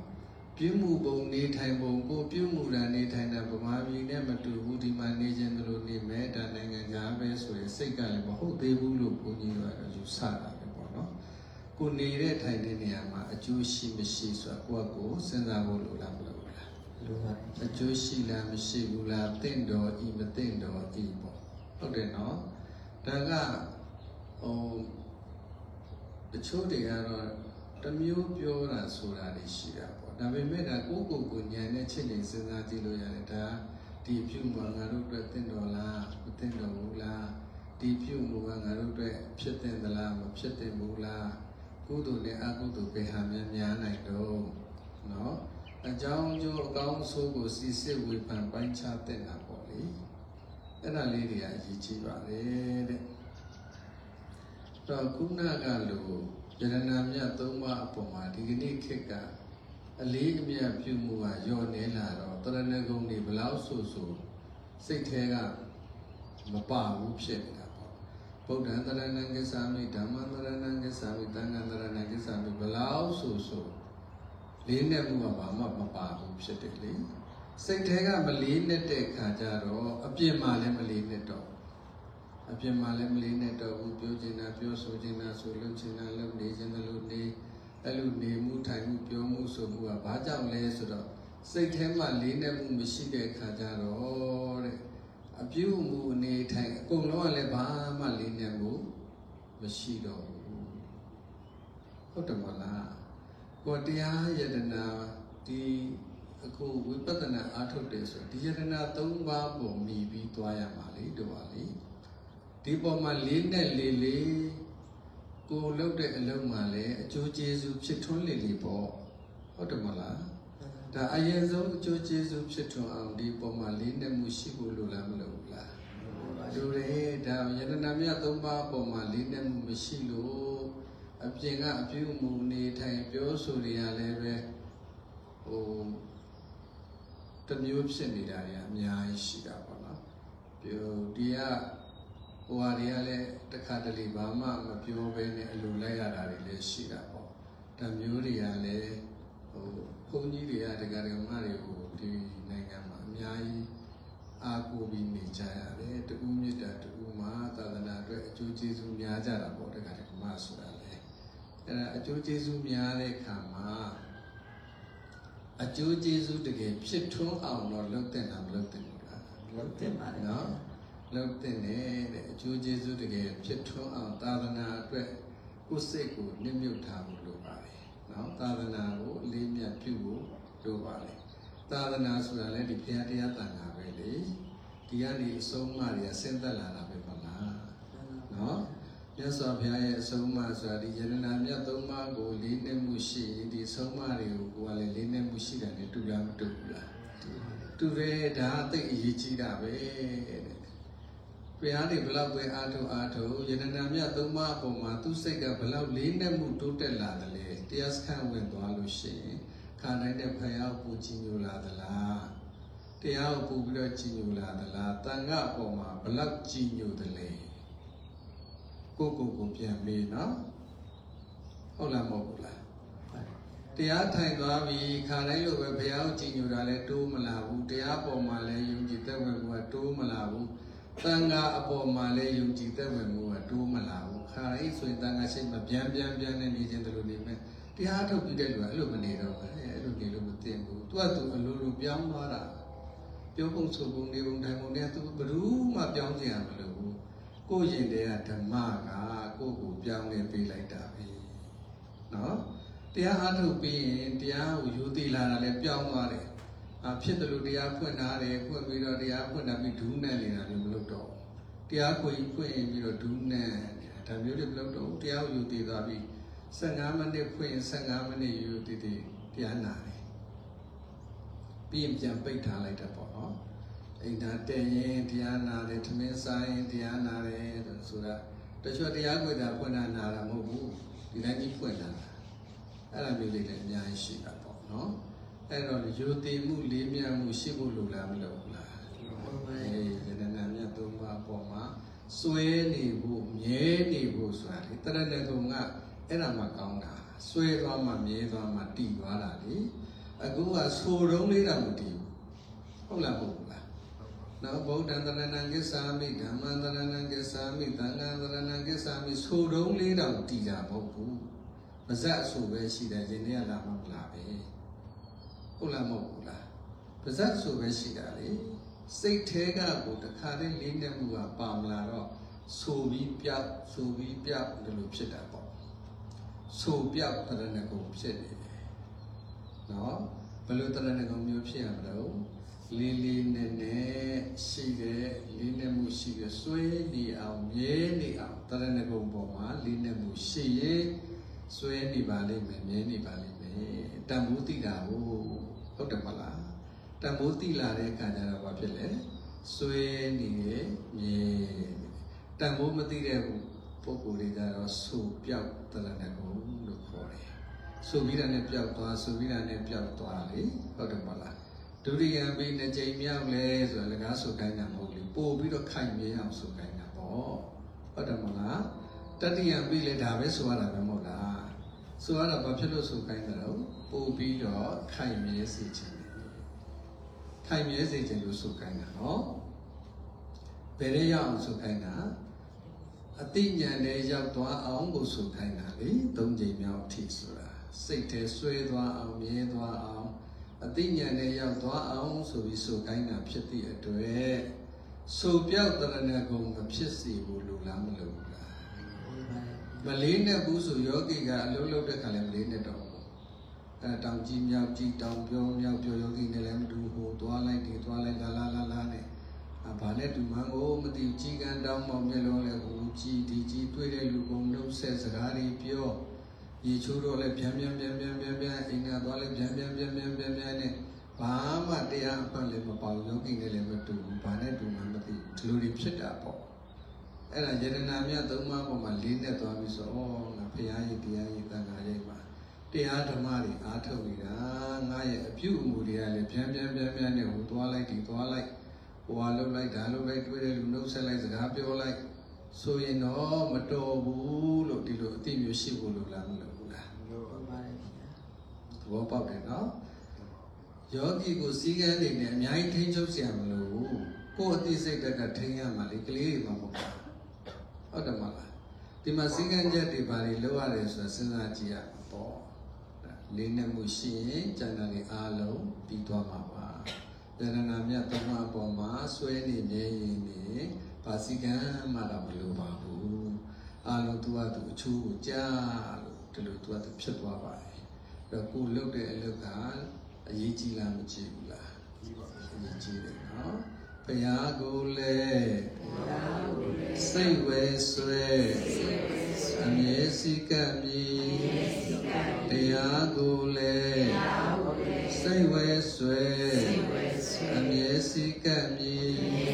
ပြုမှုပုံနေထိုင်ပုံကိုပြုမှုတာနေထိုင်တာဗမာပြည်နဲ့မတူဘူးဒီမှာနေခြင်းတို့နေမဲ့ဒါနိုင်ငံခြားပဲဆိုရင်စိတ်ကလည်းမဟုတ်သေးဘူးလို့ဘုန်းကြီးတို့ကတော့ယူဆတာပဲပေါ့နော်ကိုနေတဲ့ထိုင်တဲ့နေရာမှာအကျိုးရှိမရှိဆိုတာကိုယ့်အကိုစဉ်းစားဖို့လိုလားမလိုဘူးလား
လိုပါတယ်
အကျိုးရှိလားမရှိဘူးလားတင့်တော်ဤမတင့်တော်ဤပေါ့ဟုတ်တယ်နော်ဒါကဟိုတချို့တွေကတော့တစ်မျိုးပြောတာဆိုတာတွေရှိတာပေါ့ ဒါပေမဲ့ဒါကိုယ့်ကိုယ်ကိုဉာဏ်နဲ့ချက်ချင်းစဉ်းစားကြည့်လို့ရတယ်ဒါဒီပြုမှာငါတို့အတွက်တင့်တော်လားမတင့်တော်ဘူးလားဒီပြုမှုကငါတို့အတွက်ဖြစ်တဲ့သလားမဖြစ်တဲ့ဘူးလား ကုသိုလ်နဲ့အကုသိုလ်ပဲဟာများများနိုင်တော့เนาะအကြောင်းကျိုးအကောင်းအဆိုးကိုစီစစ်ဝေဖန်ပိုင်းခြားတဲ့တာပေါ့လေအဲ့ဒါလေးတွေကအရေးကြီးပါတယ်တဲ့တော့ခုနကလိုယရနာမြတ်သုံးပါးအပေါ်မှာဒီကနေ့ခေတ်က အလေးအမြတ်ပြုမှုကညော့နေလာတော့တရဏဂုံတွေဘလောက်ဆိုဆိုစိတ်แท้ကမပဘူးဖြစ်နေတာပေါ့ဗုဒ္ဓံတရဏံကိစ္ဆာမိဓမ္မံတရဏံကိစ္ဆာမိသံဃံတရဏံကိစ္ဆာမိဘလောက်ဆိုဆိုလေးနဲ့မှုကဘာမှမပါဘူးဖြစ်တယ်လေစိတ်ထဲကမလေးနဲ့တဲ့ခါကျတော့အပြစ်မှလည်းမလေးနဲ့တော့အပြစ်မှလည်းမလေးနဲ့တော့ဘူးပြောချင်တာပြောဆိုချင်တာဆိုလုပ်ချင်တာလုပ်နေချင်တယ်လို့နေ အဲ့လိုနေမှုထိုင်မှုပြောမှုဆိုမှုကဘာကြောင့်လဲဆိုတော့စိတ်ထဲမှာလေးနဲ့မှုမရှိတဲ့ခါကျတော့တဲ့အပြုအမူအနေထိုင်အကုန်လုံးကလည်းဘာမှလေးနေမှုမရှိတော့ဘူးဟုတ်တယ်မလားကိုယ်တရားယတနာဒီအခုဝိပဿနာအားထုတ်တယ်ဆိုဒီယတနာ၃ပါးပုံမြည်ပြီးသွားရမှာလေတို့ပါလေဒီပေါ်မှာလေးနဲ့လေးလေး ကိုယ်လုပ်တဲ့အလုပ်မှလည်းအကျိုးကျေးဇူးဖြစ်ထွန်းလေလေပေါ့ဟုတ်တယ်မလားဒါအရင်ဆုံးအကျိုးကျေးဇူးဖြစ်ထွန်းအောင်ဒီပုံမှာလေးနဲ့မှုရှိဖို့လိုလားမလိုဘူးလားလိုတယ်ဒါယတနာမြတ်သုံးပါးပုံမှာလေးနဲ့မှုမရှိလို့အပြင်ကအပြုအမူနေထိုင်ပြောဆိုနေရလည်းပဲဟိုတစ်မျိုးဖြစ်နေတာတွေအများကြီးရှိတာပေါ့နော်ပြောဒီက ဟိုဟာတွေကလည်းတစ်ခါတလေဘာမှမပြောဘဲနဲ့အလိုလိုက်ရတာတွေလည်းရှိတာပေါ့ဒါမျိုးတွေကလည်းဟိုဘုန်းကြီးတွေကတက္ကရာမတွေကိုဒီနိုင်ငံမှာအများကြီးအားကိုးပြီးနေကြရတယ်တူမြတ်တာတူမှာသာသနာအတွက်အကျိုးကျေးဇူးများကြတာပေါ့တက္ကရာမဆိုတာလေအဲ့ဒါအကျိုးကျေးဇူးများတဲ့အခါမှာအကျိုးကျေးဇူးတကယ်ဖြစ်ထွန်းအောင်တော့လုပ်တဲ့တာမလုပ်တဲ့ဘူးလား
လုပ်တင်ပါတယ်
နော် လုပ်တဲ့တဲ့အကျိုးကျေးဇူးတကယ်ဖြစ်ထွန်းအောင်သာသနာအတွက်ကိုယ်စိတ်ကိုနှိမ့်မြုပ်ထားဖို့လိုပါတယ်နော်သာသနာကိုအလေးမြတ်ပြုဖို့လိုပါတယ်သာသနာဆိုတာလည်းဒီဘုရားတရားတန်ခါပဲလေဒီကနေအဆုံးအမတွေကဆင်းသက်လာတာပဲမလားနော်မြတ်စွာဘုရားရဲ့အဆုံးအမဆိုတာဒီယန္တနာမြတ်သုံးပါးကိုလေးနက်မှုရှိရင်ဒီအဆုံးအမတွေကိုကိုယ်ကလည်းလေးနက်မှုရှိတယ်နဲ့တူလားမတူဘူးလားတူတယ်ဒါအသိအရေးကြီးတာပဲတဲ့ ဘုရားတွေဘလောက်ပဲအားထုတ်အားထုတ်ယန္တနာမြတ်သုံးပါးအပေါ်မှာသူ့စိတ်ကဘလောက်လေးနက်မှုတိုးတက်လာတယ်လေတရားစခန်းဝင်သွားလို့ရှိရင်ခါတိုင်းတဲ့ဘုရားကိုပူကြည်ညိုလာသလားတရားကိုပူပြီးတော့ကြည်ညိုလာသလားတန်ခါအပေါ်မှာဘလောက်ကြည်ညိုတယ်လေကိုယ့်ကိုယ်ကိုပြန်မေးနော်ဟုတ်လားမဟုတ်ဘူးလားတရားထိုင်သွားပြီခါတိုင်းလိုပဲဘုရားကိုကြည်ညိုတာလဲတိုးမလာဘူးတရားပေါ်မှာလဲယုံကြည်သက်ဝင်မှုကတိုးမလာဘူး တန်ခါအပေါ်မှာလဲယုံကြည်သက်ဝင်မှုကတိုးမလာဘူးခါတိုင်းဆိုရင်တန်ခါရှိမှပြန်ပြန်ပြန်နဲ့နေခြင်းတလို့နေမယ်တရားထုတ်ပြီးတဲ့လူကအဲ့လိုမနေတော့ဘူးအဲ့လိုနေလို့မသိဘူးသူကသူအလိုလိုပြောင်းသွားတာပြောပုံဆိုပုံနေပုံထိုင်ပုံနဲ့သူဘယ်သူမှပြောင်းကြရမလို့ဘူးကိုယ့်ရင်တည်းကဓမ္မကကိုယ့်ကိုပြောင်းလဲပေးလိုက်တာပဲနော်တရားအားထုတ်ပြီးရင်တရားကိုယူသိလာတာလည်းပြောင်းသွားတယ်။ အာဖြစ်တယ်လို့တရားဖွင့်ထားတယ်ဖွင့်ပြီးတော့တရားဖွင့်တာပြီးဒူးနဲ့နေတာလည်းမလုပ်တော့ဘူး။တရားကိုကြီးဖွင့်ရင်ပြီးတော့ဒူးနဲ့ဒါမျိုးတွေမလုပ်တော့ဘူး။တရားကိုယူသိသွားပြီး15မိနစ်ဖွင့်ရင်15မိနစ်ယူသိသိတရားနာတယ်။ပြီးရင်ပြန်ပိတ်ထားလိုက်တာပေါ့နော်။အိမ်သာတဲ့ရင်တရားနာတယ်ထမင်းစားရင်တရားနာတယ်ဆိုတာတချို့တရားကိုယ်သာဖွင့်တာနာတာမဟုတ်ဘူး။ဒီတိုင်းကြီးဖွင့်တာ။အဲ့လိုမျိုးလေးလည်းအများကြီးရှိတာပေါ့နော် အဲ့တော့ယူတည်မှုလေးမြတ်မှုရှိဖို့လိုလားမလိုဘူးလားအေးယန္တနာမြတ်သုံးပါးအပေါ်မှာစွဲနေဖို့မြဲနေဖို့ဆိုတာလေတရဏဂုံကအဲ့ဒါမှကောင်းတာစွဲသွားမှမြဲသွားမှတည်သွားတာလေအခုကဆိုတုံးလေးတော့မတည်ဘူးဟုတ်လားဟုတ်ဘူးလားနောက်ဗုဒ္ဓံတရဏံကိစ္ဆာမိဓမ္မံတရဏံကိစ္ဆာမိသံဃံတရဏံကိစ္ဆာမိဆိုတုံးလေးတော့တည်တာမဟုတ်ဘူးပါဇက်အဆူပဲရှိတယ်ယင်းနေ့ကလာမှမလားပဲ ဟုတ်လားမဟုတ်ဘူးလားပါဇက်အဆူပဲရှိတာလေစိတ်ထဲကကိုတခါတည်းလေးနဲ့မှုကပါမလာတော့ဆိုပြီးပြောက်ဆိုပြီးပြောက်ဒီလိုဖြစ်တာပေါ့ဆိုပြောက်တရဏဂုံဖြစ်နေတယ်နော်ဘယ်လိုတရဏဂုံမျိုးဖြစ်ရမလို့လေးလေးနဲ့နဲ့ရှိတဲ့လေးနဲ့မှုရှိတဲ့စွဲနေအောင်မြဲနေအောင်တရဏဂုံပေါ်မှာလေးနဲ့မှုရှိရဲ့စွဲနေပါလိမ့်မယ်မြဲနေပါလိမ့်မယ်တန်ဖိုးတိတာကို ဟုတ်တယ်မလားတန်ဖိုးတိလာတဲ့အခါကျတော့ဘာဖြစ်လဲစွဲနေရဲ့မြဲတန်ဖိုးမသိတဲ့ပုဂ္ဂိုလ်တွေကြတော့ဆူပြောက်တလနဲ့ကိုလို့ခေါ်တယ်ဆူပြီးတာနဲ့ပြောက်သွားဆူပြီးတာနဲ့ပြောက်သွားလေဟုတ်တယ်မလားဒုတိယပြီးနှစ်ကြိမ်မြောက်လဲဆိုတော့လကားဆူခိုင်းတာမဟုတ်လေပို့ပြီးတော့ခိုင်မြဲအောင်ဆူခိုင်းတာပေါ့ဟုတ်တယ်မလားတတိယပြီလေဒါပဲဆိုရတာပဲမဟုတ်လားဆိုရတာဘာဖြစ်လို့ဆိုခိုင်းတယ်တော့ ပို့ပြီးတော့ခိုင်မြဲစေခြင်းခိုင်မြဲစေခြင်းလို့ဆိုခိုင်းတာနော်ဘယ်ရဲရောက်အောင်ဆိုခိုင်းတာအတိညာဏ်နဲ့ရောက်သွားအောင်ကိုဆိုခိုင်းတာလေသုံးချိန်မြောက်အထိဆိုတာစိတ်ထဲဆွဲသွားအောင်မြဲသွားအောင်အတိညာဏ်နဲ့ရောက်သွားအောင်ဆိုပြီးဆိုခိုင်းတာဖြစ်သည့်အတွက်ဆိုပြောက်တရဏဂုံမဖြစ်စေဘူးလို့လားမလို့ဘူးလားမလေးနဲ့ဘူးဆိုယောဂီကအလုံးလုံးတဲ့ခါလဲမလေးနဲ့တော့ဘူးအဲ တောင်ကြီးမြောက်ကြီးတောင်ပြောမြောက်ပြောယောဂီနဲ့လည်းမတူဟိုသွားလိုက်ဒီသွားလိုက်လာလာလာလာနဲ့အဘာနဲ့တူမှန်းကိုမသိကြီးကန်းတောင်းမောင်မျက်လုံးလဲဟိုကြီးဒီကြီးတွေ့တဲ့လူကုန်လုံးဆက်စကားတွေပြောရေချိုးတော့လဲဗျံဗျံဗျံဗျံဗျံဗျံအိမ်ကသွားလဲဗျံဗျံဗျံဗျံဗျံဗျံနဲ့ဘာမှတရားအမှန်လည်းမပေါ့ယောဂီနဲ့လည်းမတူဘူးဘာနဲ့တူမှန်းမသိဘူးဒီလိုတွေဖြစ်တာပေါ့အဲ့ဒါယန္တနာမြတ်သုံးပါးပေါ်မှာလေးနဲ့သွားပြီးဆိုဩငါဖရာကြီးတရားကြီးတန်ခါကြီးမှာ တရားဓမ္မတွေအားထုတ်နေတာငါရဲ့အပြုအမူတွေကလည်းပြန်ပြန်ပြန်ပြန်နဲ့ဟိုသွားလိုက်ဒီသွားလိုက်ဟိုဟာလှုပ်လိုက်ဒါလှုပ်လိုက်တွေ့တဲ့လူနှုတ်ဆက်လိုက်စကားပြောလိုက်ဆိုရင်တော့မတော်ဘူးလို့ဒီလိုအသိမျိုးရှိဖို့လိုလားမလိုဘူးလား
ဟုတ်ပါတယ်ဗျာ
သဘောပေါက်တယ်နော်ယောဂီကိုစည်းကမ်းတွေနဲ့အများကြီးထိန်းချုပ်เสียမလို့ဘူးကိုယ်အသိစိတ်ဓာတ်ကထိန်းရမှာလေကလေးတွေမှမဟုတ်ဘူးဟုတ်တယ်မလားဒီမှာစည်းကမ်းချက်တွေဘာတွေလုပ်ရတယ်ဆိုတာစဉ်းစားကြည့်ရမှာပေါ့ လေးနဲ့မှုရှိရင်ကျန်တဲ့တွေအားလုံးပြီးသွားမှာပါတဏ္ဍာမြတ်သုံးပါးအပေါ်မှာဆွဲနေနေရင်နေဘာစည်းကမ်းမှတော့မလိုပါဘူးအားလုံးသူကသူအချိုးကိုကြားလို့ဒီလိုသူကသူဖြစ်သွားပါတယ်အဲ့တော့ကိုလုတ်တဲ့အလုပ်ကအရေးကြီးလားမကြီးဘူးလားကြီးပါအရေးကြီးတယ်နော် ဘုရားကိုလည်းစိတ်ဝဲဆွဲအမြဲစိကပ်မည်တရားကိုလည်းစိတ်ဝဲဆွဲအ
မြဲစိကပ်မည်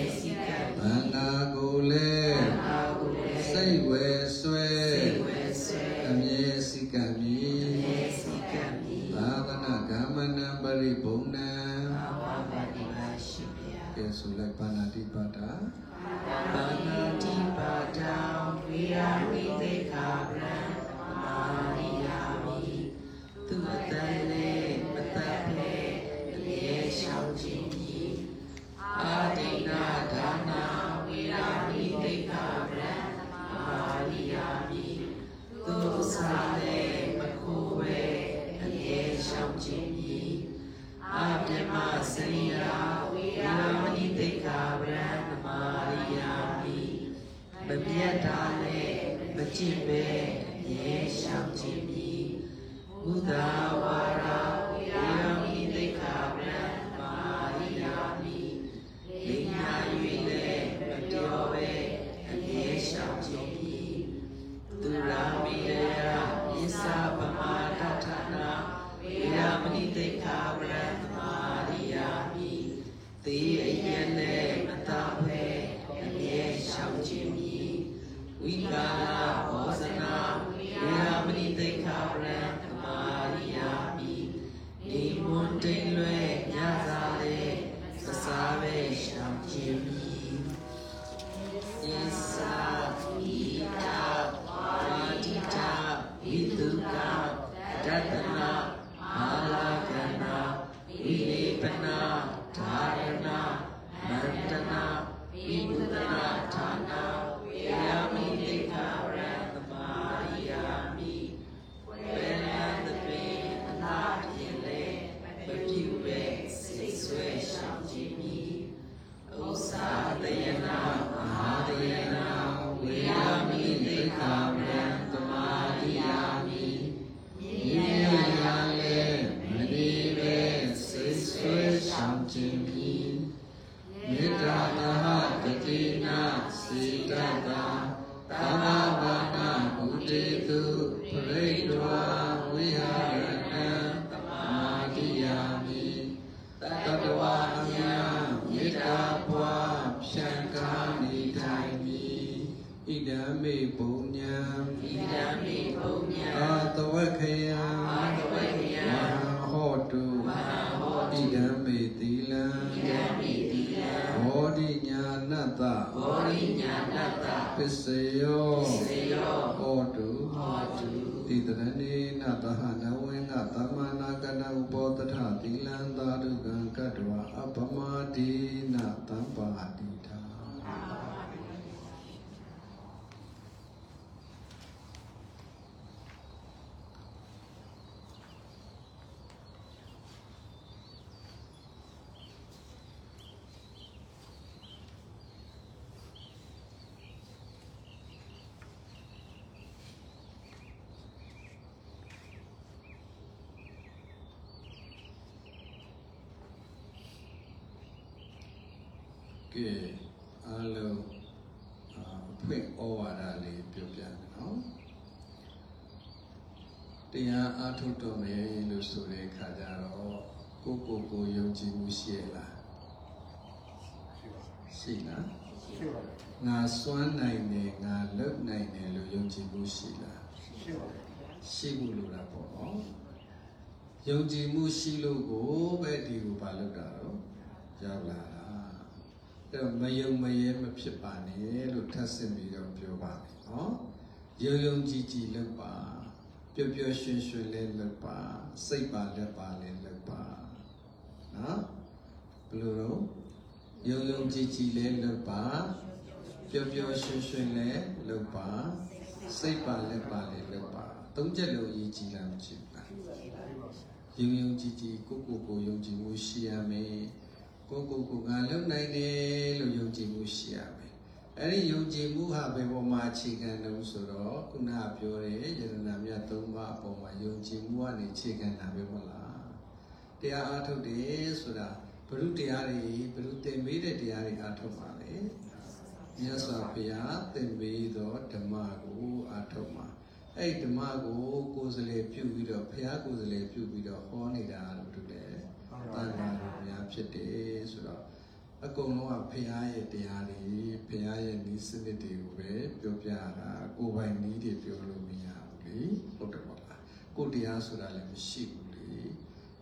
တုဣတရဏေနတဟနဝေနသမ္မာနာကနဥပောတထသီလံသာဓုကံကတ္တဝအပမတိနတံပါတိတာကဲအားလုံးအာအဖွင့်ဩဝါဒလေးပြောပြမယ်နော် တရားအားထုတ်တော်မယ်လို့ဆိုတဲ့အခါကျတော့ကိုယ့်ကိုယ်ကိုယုံကြည်မှုရှိရလားရှိလားရှိပါဘူးငါစွမ်းနိုင်တယ်ငါလုပ်နိုင်တယ်လို့ယုံကြည်မှုရှိလားရှိပါဘူးရှိဘူးလို့လားပေါ့နော်
ယုံကြည်မှုရှိလို့ကိုပဲဒီကိုပါလုပ်တာတော့ရောက်လာတာအဲ့တော့မယုံမရဲမဖြစ်ပါနဲ့လို့ထပ်ဆင့်ပြီးတော့ပြောပါမယ်နော်ယုံယုံကြည်ကြည်လုပ်ပါ ပျော်ပျော်ရွှင်ရွှင်လေးလုပ်ပါစိတ်ပါလက်ပါလေးလုပ်ပါနော်ဘယ်လိုတော့ယုံယုံကြည်ကြည်လေးလုပ်ပါပျော်ပျော်ရွှင်ရွှင်လေးလုပ်ပါစိတ်ပါလက်ပါလေးလုပ်ပါသုံးချက်လုံးအရေးကြီးလားမကြည့်ဘူးလားယုံယုံကြည်ကြည်ကိုကိုကိုယုံကြည်မှုရှိရမယ်ကိုကိုကိုငါလုံနိုင်တယ်လို့ယုံကြည်မှုရှိရမယ် အဲ့ဒီယုံကြည်မှုဟာဘယ်ပေါ်မှာအခြေခံလို့ဆိုတော့ခုနကပြောတဲ့ယရနာမြတ်သုံးပါးအပေါ်မှာယုံကြည်မှုကနေအခြေခံတာပဲမဟုတ်လားတရားအားထုတ်တယ်ဆိုတာဘုရုတရားတွေဘုရုသင်ပေးတဲ့တရားတွေအားထုတ်ပါလေမြတ်စွာဘုရားသင်ပေးသောဓမ္မကိုအားထုတ်ပါအဲ့ဒီဓမ္မကိုကိုယ်စလေပြုပြီးတော့ဘုရားကိုယ်စလေပြုပြီးတော့ဟောနေတာလို့တူတယ်။တာဃာတော်များဖြစ်တယ်ဆိုတော့ အကုန်လုံးကဘုရားရဲ့တရားတွေဘုရားရဲ့ဤစနစ်တွေကိုပဲပြောပြတာကိုယ်ပိုင်ဤတွေပြောလို့မရဘူးလေဟုတ်တယ်ပေါ့လားကိုယ်တရားဆိုတာလည်းမရှိဘူးလေ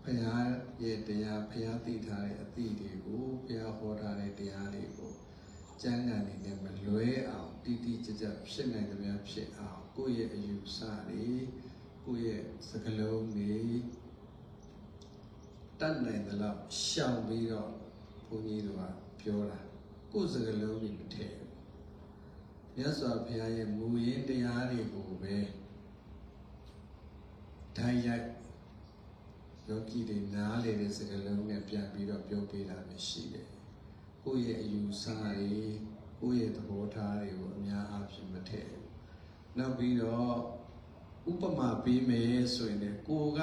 ဘုရားရဲ့တရားဘုရားသိထားတဲ့အသည့်တွေကိုဘုရားဟောထားတဲ့တရားတွေကိုကျမ်းဂန်နေနဲ့မလွဲအောင်တိတိကျကျဖြစ်နိုင်ကြများဖြစ်အောင်ကိုယ့်ရဲ့အယူဆတွေကိုယ့်ရဲ့စကလုံးတွေတတ်နိုင်သလောက်ရှောင်ပြီးတော့ ဘုန်းကြီးတို့ကပြောတာကိုယ့်စကလုံးတွေမထည့်ဘူးမြတ်စွာဘုရားရဲ့မူရင်းတရားတွေကိုပဲဓာတ်ရိုက်ယောဂီတွေနားလေတဲ့စကလုံးနဲ့ပြန်ပြီးတော့ပြောပေးတာမျိုးရှိတယ်ကိုယ့်ရဲ့အယူဆတွေကိုယ့်ရဲ့သဘောထားတွေကိုအများအားဖြင့်မထည့်ဘူး။နောက်ပြီးတော့ဥပမာပေးမယ်ဆိုရင်လည်းကိုယ်က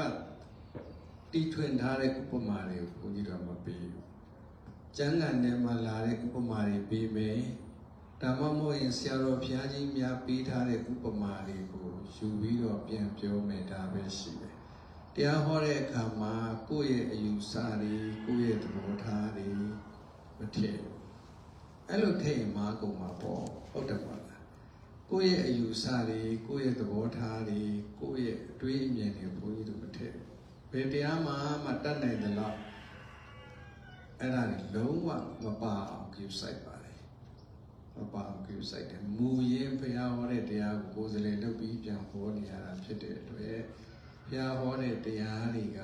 တီထွင်ထားတဲ့ဥပမာတွေကိုဘုန်းကြီးတို့မပေးဘူး။ ကျမ်းဂန်ထဲမှာလာတဲ့ဥပမာတွေပေးမယ်။ဒါမှမဟုတ်ရင်ဆရာတော်ဘုရားကြီးများပေးထားတဲ့ဥပမာတွေကိုယူပြီးတော့ပြန်ပြောမယ်ဒါပဲရှိတယ်။တရားဟောတဲ့အခါမှာကိုယ့်ရဲ့အယူဆတွေကိုယ့်ရဲ့သဘောထားတွေမထည့်ဘူးအဲ့လိုထည့်ရင်မာကုန်မှာပေါ့ဟုတ်တယ်ပါလားကိုယ့်ရဲ့အယူဆတွေကိုယ့်ရဲ့သဘောထားတွေကိုယ့်ရဲ့အတွေးအမြင်တွေဘုန်းကြီးတို့မထည့်ဘူးဘယ်တရားမှမတတ်နိုင်တယ်လို့ အဲ့ဒါတွေလုံးဝမပါအောင်ကြည့်ဆိုင်ပါတယ်မပါအောင်ကြည့်ဆိုင်တယ်မူရင်းဘုရားဟောတဲ့တရားကိုကိုယ်စလေလုပ်ပြီးပြန်ဟောနေရတာဖြစ်တဲ့အတွက်ဘုရားဟောတဲ့တရားတွေက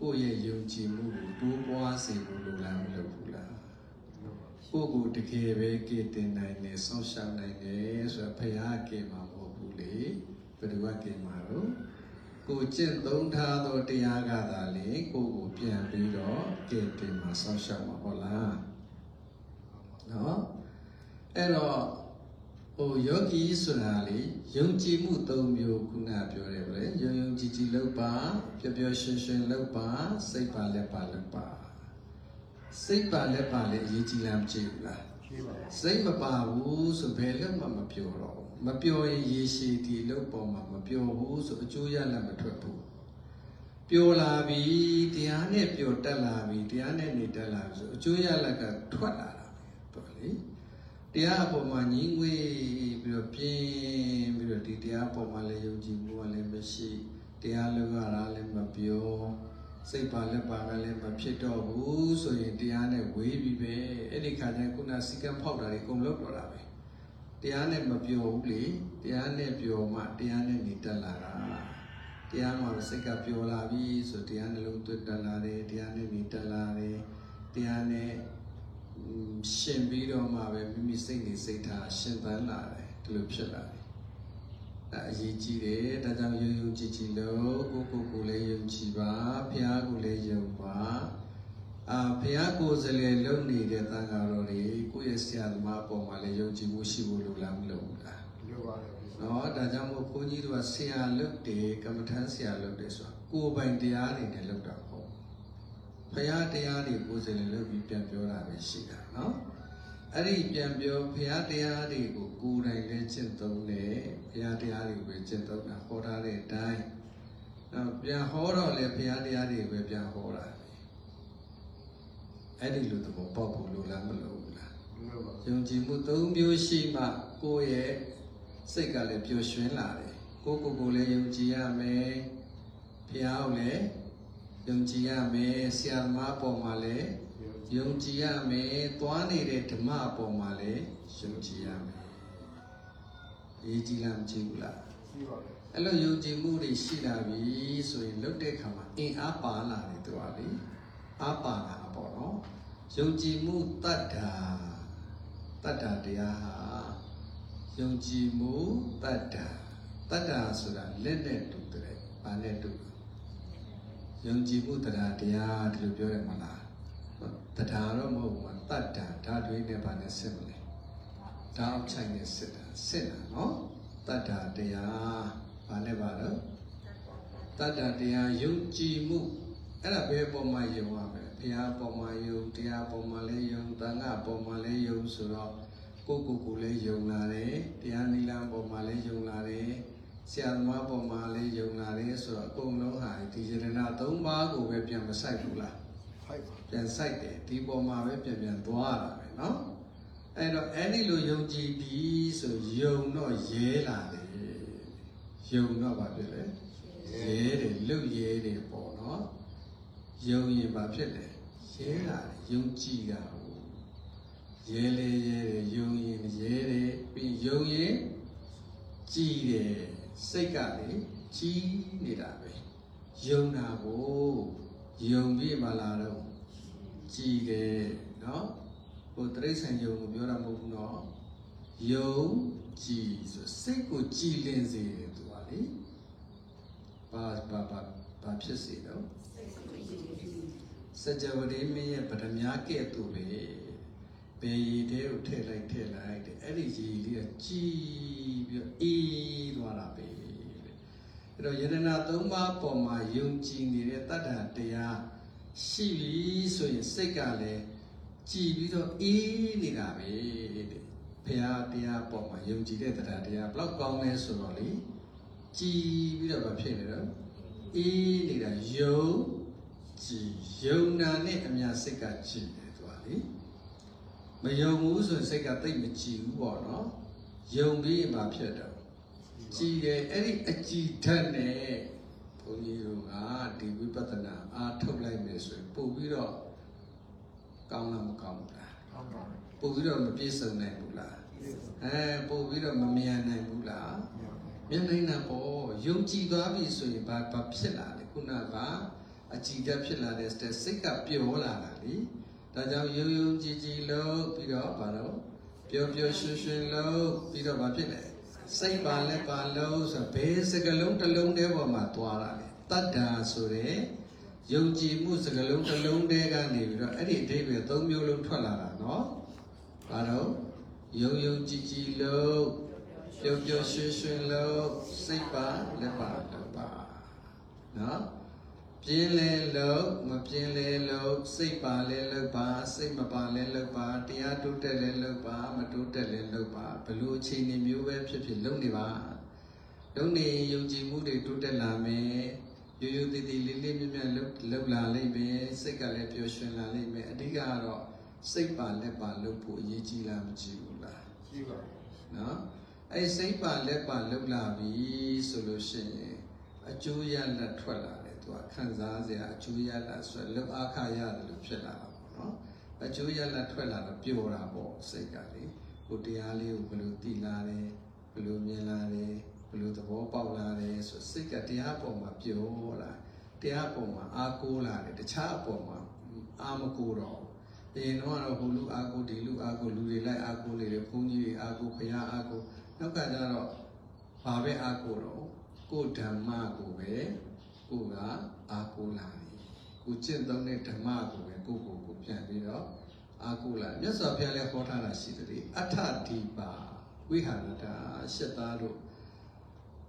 ကိုယ့်ရဲ့ယုံကြည်မှုကိုတိုးပွားစေဖို့လိုလားမလိုဘူးလားကိုယ့်ကိုတကယ်ပဲကယ်တင်နိုင်တယ်ဆောင်းရှောက်နိုင်တယ်ဆိုတော့ဖရာကယ်မှာမဟုတ်ဘူးလေဘယ်သူကကယ်မှာတော့ ကိုယ်ကျင့်သုံးထားသောတရားကသာလေကိုယ့်ကိုပြန်ပြီးတော့ကယ်တင်မှာဆောင်းရှောက်မှာဟုတ်လားနော်အဲ့တော့ဟိုယောဂီဆိုတာလေယုံကြည်မှု၃မျိုးခုနပြောတယ်ဗျယုံယုံကြည်ကြည်လုပ်ပါပျော်ပျော်ရွှင်ရွှင်လုပ်ပါစိတ်ပါလက်ပါလုပ်ပါစိတ်ပါလက်ပါလေအရေးကြီးလားမကြည့်ဘူးလားစိတ်မပါဘူးဆိုဘယ်လို့မှမပြောတော့ဘူး မပြောရင်ရေရှည်ဒီလုပ်ပေါ်မှာမပြောဘူးဆိုအကျိုးရလမထွက်ဘူးပျော်လာပြီတရားနဲ့ပျော်တက်လာပြီတရားနဲ့နေတက်လာပြီဆိုအကျိုးရလကထွက်လာတာပဲပေါ့လေတရားအပေါ်မှာညီငွေပြီးတော့ပြင်းပြီးတော့ဒီတရားအပေါ်မှာလည်းယုံကြည်မှုကလည်းမရှိတရားလုပ်ရတာလည်းမပြောစိတ်ပါလက်ပါကလည်းမဖြစ်တော့ဘူးဆိုရင်တရားနဲ့ဝေးပြီးပဲအဲ့ဒီခါကျရင်ခုနစီကံဖောက်တာတွေအကုန်လုံးတော့တာပဲ တရားနဲ့မပြောဘူးလေတရားနဲ့ပြောမှတရားနဲ့နေတက်လာတာတရားမှာစိတ်ကပြောလာပြီဆိုတရားနှလုံးသွင်းတက်လာတယ်တရားနဲ့နေတက်လာတယ်တရားနဲ့ရှင်ပြီးတော့မှပဲမိမိစိတ်နေစိတ်ထားရှင်သန်လာတယ်ဒီလိုဖြစ်လာတယ်ဒါအရေးကြီးတယ်ဒါကြောင့်ယုံယုံကြည်ကြည်လို့ကိုကိုကိုလည်းယုံကြည်ပါဘုရားကိုလည်းယုံပါ အာဘုရားကိုယ်စလေလုံနေတဲ့တန်ဃာတော်တွေကိုယ့်ရဲ့ဆရာသမားအပေါ်မှာလည်းယုံကြည်မှုရှိဖို့လိုလားမလိုဘူးလား
လိုပါတယ်ဗျာ
နော်ဒါကြောင့်မို့ဘုန်းကြီးတို့ကဆရာလွတ်တယ်ကမ္မထမ်းဆရာလွတ်တယ်ဆိုတာကိုယ်ပိုင်တရားတွေနဲ့လွတ်တာပေါ့ဘုရားတရားတွေကိုယ်စလေလွတ်ပြီးပြန်ပြောတာပဲရှိတာနော်အဲ့ဒီပြန်ပြောဘုရားတရားတွေကိုကိုယ်တိုင်လည်းကျင့်သုံးတယ်ဘုရားတရားတွေကိုပဲကျင့်သုံးတာဟောထားတဲ့အတိုင်းနော်ပြန်ဟောတော့လေဘုရားတရားတွေပဲပြန်ဟောတာ အဲ့ဒီလိုသဘောပေါက်ဖို့လိုလားမလိုဘူးလား
လိုပါ
ယုံကြည်မှုသုံးမျိုးရှိမှကိုယ့်ရဲ့စိတ်ကလည်းပျော်ရွှင်လာတယ်ကိုယ့်ကိုယ်ကိုယ်လည်းယုံကြည်ရမယ်ဘုရားကိုလည်းယုံကြည်ရမယ်ဆရာသမားပေါ်မှာလည်းယုံကြည်ရမယ်သွားနေတဲ့ဓမ္မပေါ်မှာလည်းယုံကြည်ရမယ်ရေးကြည်လားမကြည့်ဘူးလား
ရှိပါလေ
အဲ့လိုယုံကြည်မှုတွေရှိလာပြီဆိုရင်လုတ်တဲ့ခါမှာအင်အားပါလာတယ်သူကလေအားပါလာတာ ပေါ့နော်ယုံကြည်မှုတတ္တာတတ္တာတရားဟာယုံကြည်မှုတတ္တာတတ္တာဆိုတာလက်နဲ့တူတယ်ဘာနဲ့တူယုံကြည်မှုတရားတရားဒီလိုပြောရမှာလားတရားတော့မဟုတ်ဘူးတတ္တာဓာတ်တွေနဲ့ဘာနဲ့စစ်မလဲဓာတ်အောက်ချိုင်နဲ့စစ်တာစစ်တာနော်တတ္တာတရားဘာနဲ့ပါတော့တတ္တာတရားယုံကြည်မှုအဲ့ဒါဘယ်ပုံမှာယုံရမလဲဘု ရားပုံမှာယုံတရားပုံမှာလည်းယုံသံဃာပုံမှာလည်းယုံဆိုတော့ကိုယ့်ကိုယ်ကိုယ်လည်းယုံလာတယ်တရားနိလန်းပုံမှာလည်းယုံလာတယ်ဆရာသမားပုံမှာလည်းယုံလာတယ်ဆိုတော့အကုန်လုံးဟာဒီယရဏသုံးပါးကိုပဲပြန်မဆိုင်ဘူးလား
ဖိုက်ပါ
ပြန်ဆိုင်တယ်ဒီပေါ်မှာပဲပြန်ပြန်သွားတာပဲเนาะအဲ့တော့အဲ့ဒီလိုယုံကြည်ပြီးဆိုယုံတော့ရဲလာတယ်ယုံတော့ဘာဖြစ်လဲရဲတယ်လုတ်ရဲတယ်ပေါ့เนาะယုံရင်ဘာဖြစ်လဲ ရဲလာတယ်ယုံကြည်တာဟိုရဲလေရဲတယ်ယုံရင်ရဲတယ်ပြီးယုံရင်ကြည်တယ်စိတ်ကလေကြည်နေတာပဲယုံတာကိုယုံပြီးမှလာတော့ ကြည်တယ်เนาะဟိုတရိษံယုံကိုပြောတာမဟုတ်ဘူးเนาะယုံကြည်ဆိုစိတ်ကိုကြည်လင်စေတယ်သူကလေဘာဘာဘာဘာဖြစ်စေတော့ စကြဝဠာမင်းရဲ့ဗဒမြားကဲ့သို့ပဲဘယ်ရည်တဲ့ကိုထည့်လိုက်ထည့်လိုက်တဲ့အဲ့ဒီရည်လေးကကြည်ပြီးတော့အေးသွားတာပဲတဲ့အဲ့တော့ယန္တနာ၃ပါးပေါ်မှာယုံကြည်နေတဲ့တတ္တတရားရှိပြီဆိုရင်စိတ်ကလည်းကြည်ပြီးတော့အေးနေတာပဲတဲ့ဘုရားတရားပေါ်မှာယုံကြည်တဲ့တရားတရားဘလောက်ကောင်းလဲဆိုတော့လေကြည်ပြီးတော့မဖြစ်နေတော့အေးနေတာယုံ ကြည်ယုံနာနဲ့အများစိတ်ကကြည်တယ်သူကလေမယုံဘူးဆိုရင်စိတ်ကတိတ်မကြည်ဘူးပေါ့နော်ယုံပြီးရင်မဖြစ်တော့ကြည်တယ်အဲ့ဒီအကြည်ဓာတ်နဲ့ဘုန်းကြီးတို့ကဒီဝိပဿနာအားထုတ်လိုက်မယ်ဆိုရင်ပို့ပြီးတော့ကောင်းလားမကောင်းဘူးလား
ကောင်းပါလေ
ပို့ပြီးတော့မပြည့်စုံနိုင်ဘူးလား
ဒီလို
အဲပို့ပြီးတော့မမြန်နိုင်ဘူးလား
မြောက်တယ်
မြန်နိုင်တာပေါ့ယုံကြည်သွားပြီဆိုရင်ဘာဘာဖြစ်လာလဲခုနက အကြည်ဓာတ်ဖြစ်လာတဲ့စိတ်ကပျော်လာတာလေဒါကြောင့်ယုံယုံကြည်ကြည်လို့ပြီးတော့ဘာလို့ပျော်ပျော်ရွှင်ရွှင်လို့ပြီးတော့ဘာဖြစ်လဲစိတ်ပါလက်ပါလုံးဆိုဘယ်စကလုံးတစ်လုံးတည်းပေါ်မှာသွားတာလေတတ္တာဆိုတဲ့ယုံကြည်မှုစကလုံးတစ်လုံးတည်းကနေပြီးတော့အဲ့ဒီအဓိပ္ပာယ်သုံးမျိုးလုံးထွက်လာတာနော်ဘာလို့ယုံယုံကြည်ကြည်လို့ပျော်ပျော်ရွှင်ရွှင်လို့စိတ်ပါလက်ပါလုံးပါနော် ပြင်းလဲလို့မပြင်းလဲလို့စိတ်ပါလဲလို့ပါစိတ်မပါလဲလို့ပါတရားတိုးတက်လဲလို့ပါမတိုးတက်လဲလို့ပါဘလို့အခြေအနေမျိုးပဲဖြစ်ဖြစ်လုပ်နေပါလုပ်နေယုံကြည်မှုတွေတိုးတက်လာမယ်ရိုးရိုးသေးသေးလေးလေးမြတ်မြတ်လုပ်လုပ်လာလိမ့်မယ်စိတ်ကလည်းပျော်ရွှင်လာလိမ့်မယ်အဓိကကတော့စိတ်ပါလက်ပါလုပ်ဖို့အရေးကြီးလားမကြီးဘူးလား
ရှိပါလေ
နော်အဲ့စိတ်ပါလက်ပါလှုပ်လာပြီဆိုလို့ရှိရင်အကျိုးရလဒ်ထွက်လာတယ် သူကခံစားစရာအကျိုးရလဒ်ဆိုလှုပ်အားခရတယ်လို့ဖြစ်လာတာပေါ့နော်အကျိုးရလဒ်ထွက်လာတော့ပျော်တာပေါ့စိတ်ကလေကိုတရားလေးကိုဘယ်လိုတည်လာတယ်ဘယ်လိုမြင်လာတယ်ဘယ်လိုသဘောပေါက်လာတယ်ဆိုစိတ်ကတရားပေါ်မှာပျော်လာတရားပေါ်မှာအားကိုးလာတယ်တခြားအပေါ်မှာအားမကိုးတော့ဘူးအရင်တော့ကတော့ဟိုလူအားကိုဒီလူအားကိုလူတွေလိုက်အားကိုနေတယ်ဘုန်းကြီးတွေအားကိုဖရာအားကိုနောက်ကကျတော့ဘာပဲအားကိုတော့ကိုယ်ဓမ္မကိုပဲ ကိုယ်ကအားကိုလာတယ်ကိုကျင့်သုံးတဲ့ဓမ္မကိုပဲကိုယ့်ကိုယ်ကိုပြန်ပြီးတော့အားကိုလာမြတ်စွာဘုရားလည်းဟောထားတာရှိတယ်အဋ္ဌဒီပါဝိဟာရတာရှက်သားတို့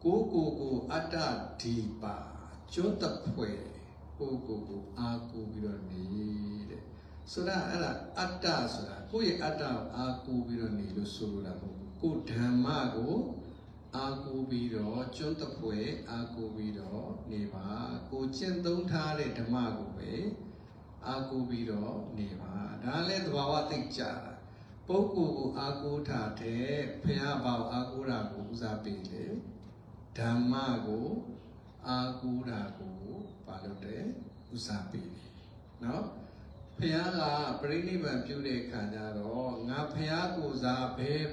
ကိုယ်ကိုယ်ကိုအတ္တဒီပါကျွတ်တဖွဲကိုယ်ကိုယ်ကိုအားကိုပြီးတော့နေတဲ့ဆိုတာအဲ့ဒါအတ္တဆိုတာကိုယ့်ရဲ့အတ္တကိုအာကိုပြီးတော့နေလို့ဆိုလိုတာမဟုတ်ဘူးကိုယ်ဓမ္မကို အာကိုပြီးတော့ကျွန်းတပွဲအာကိုပြီးတော့နေပါကိုကျင့်သုံးထားတဲ့ဓမ္မကိုပဲအာကိုပြီးတော့နေပါဒါလည်းသဘာဝသိကြတာပုဂ္ဂိုလ်ကိုအာကိုထားတဲ့ဖះဘောင်အာကိုတာကိုဦးစားပေးလေဓမ္မကိုအာကိုတာကိုဘာလို့လဲဥစားပေးတယ်နော်ဖះကပြိဋိဘံပြုတဲ့ခါကျတော့ငါဖះကိုစားဘယ်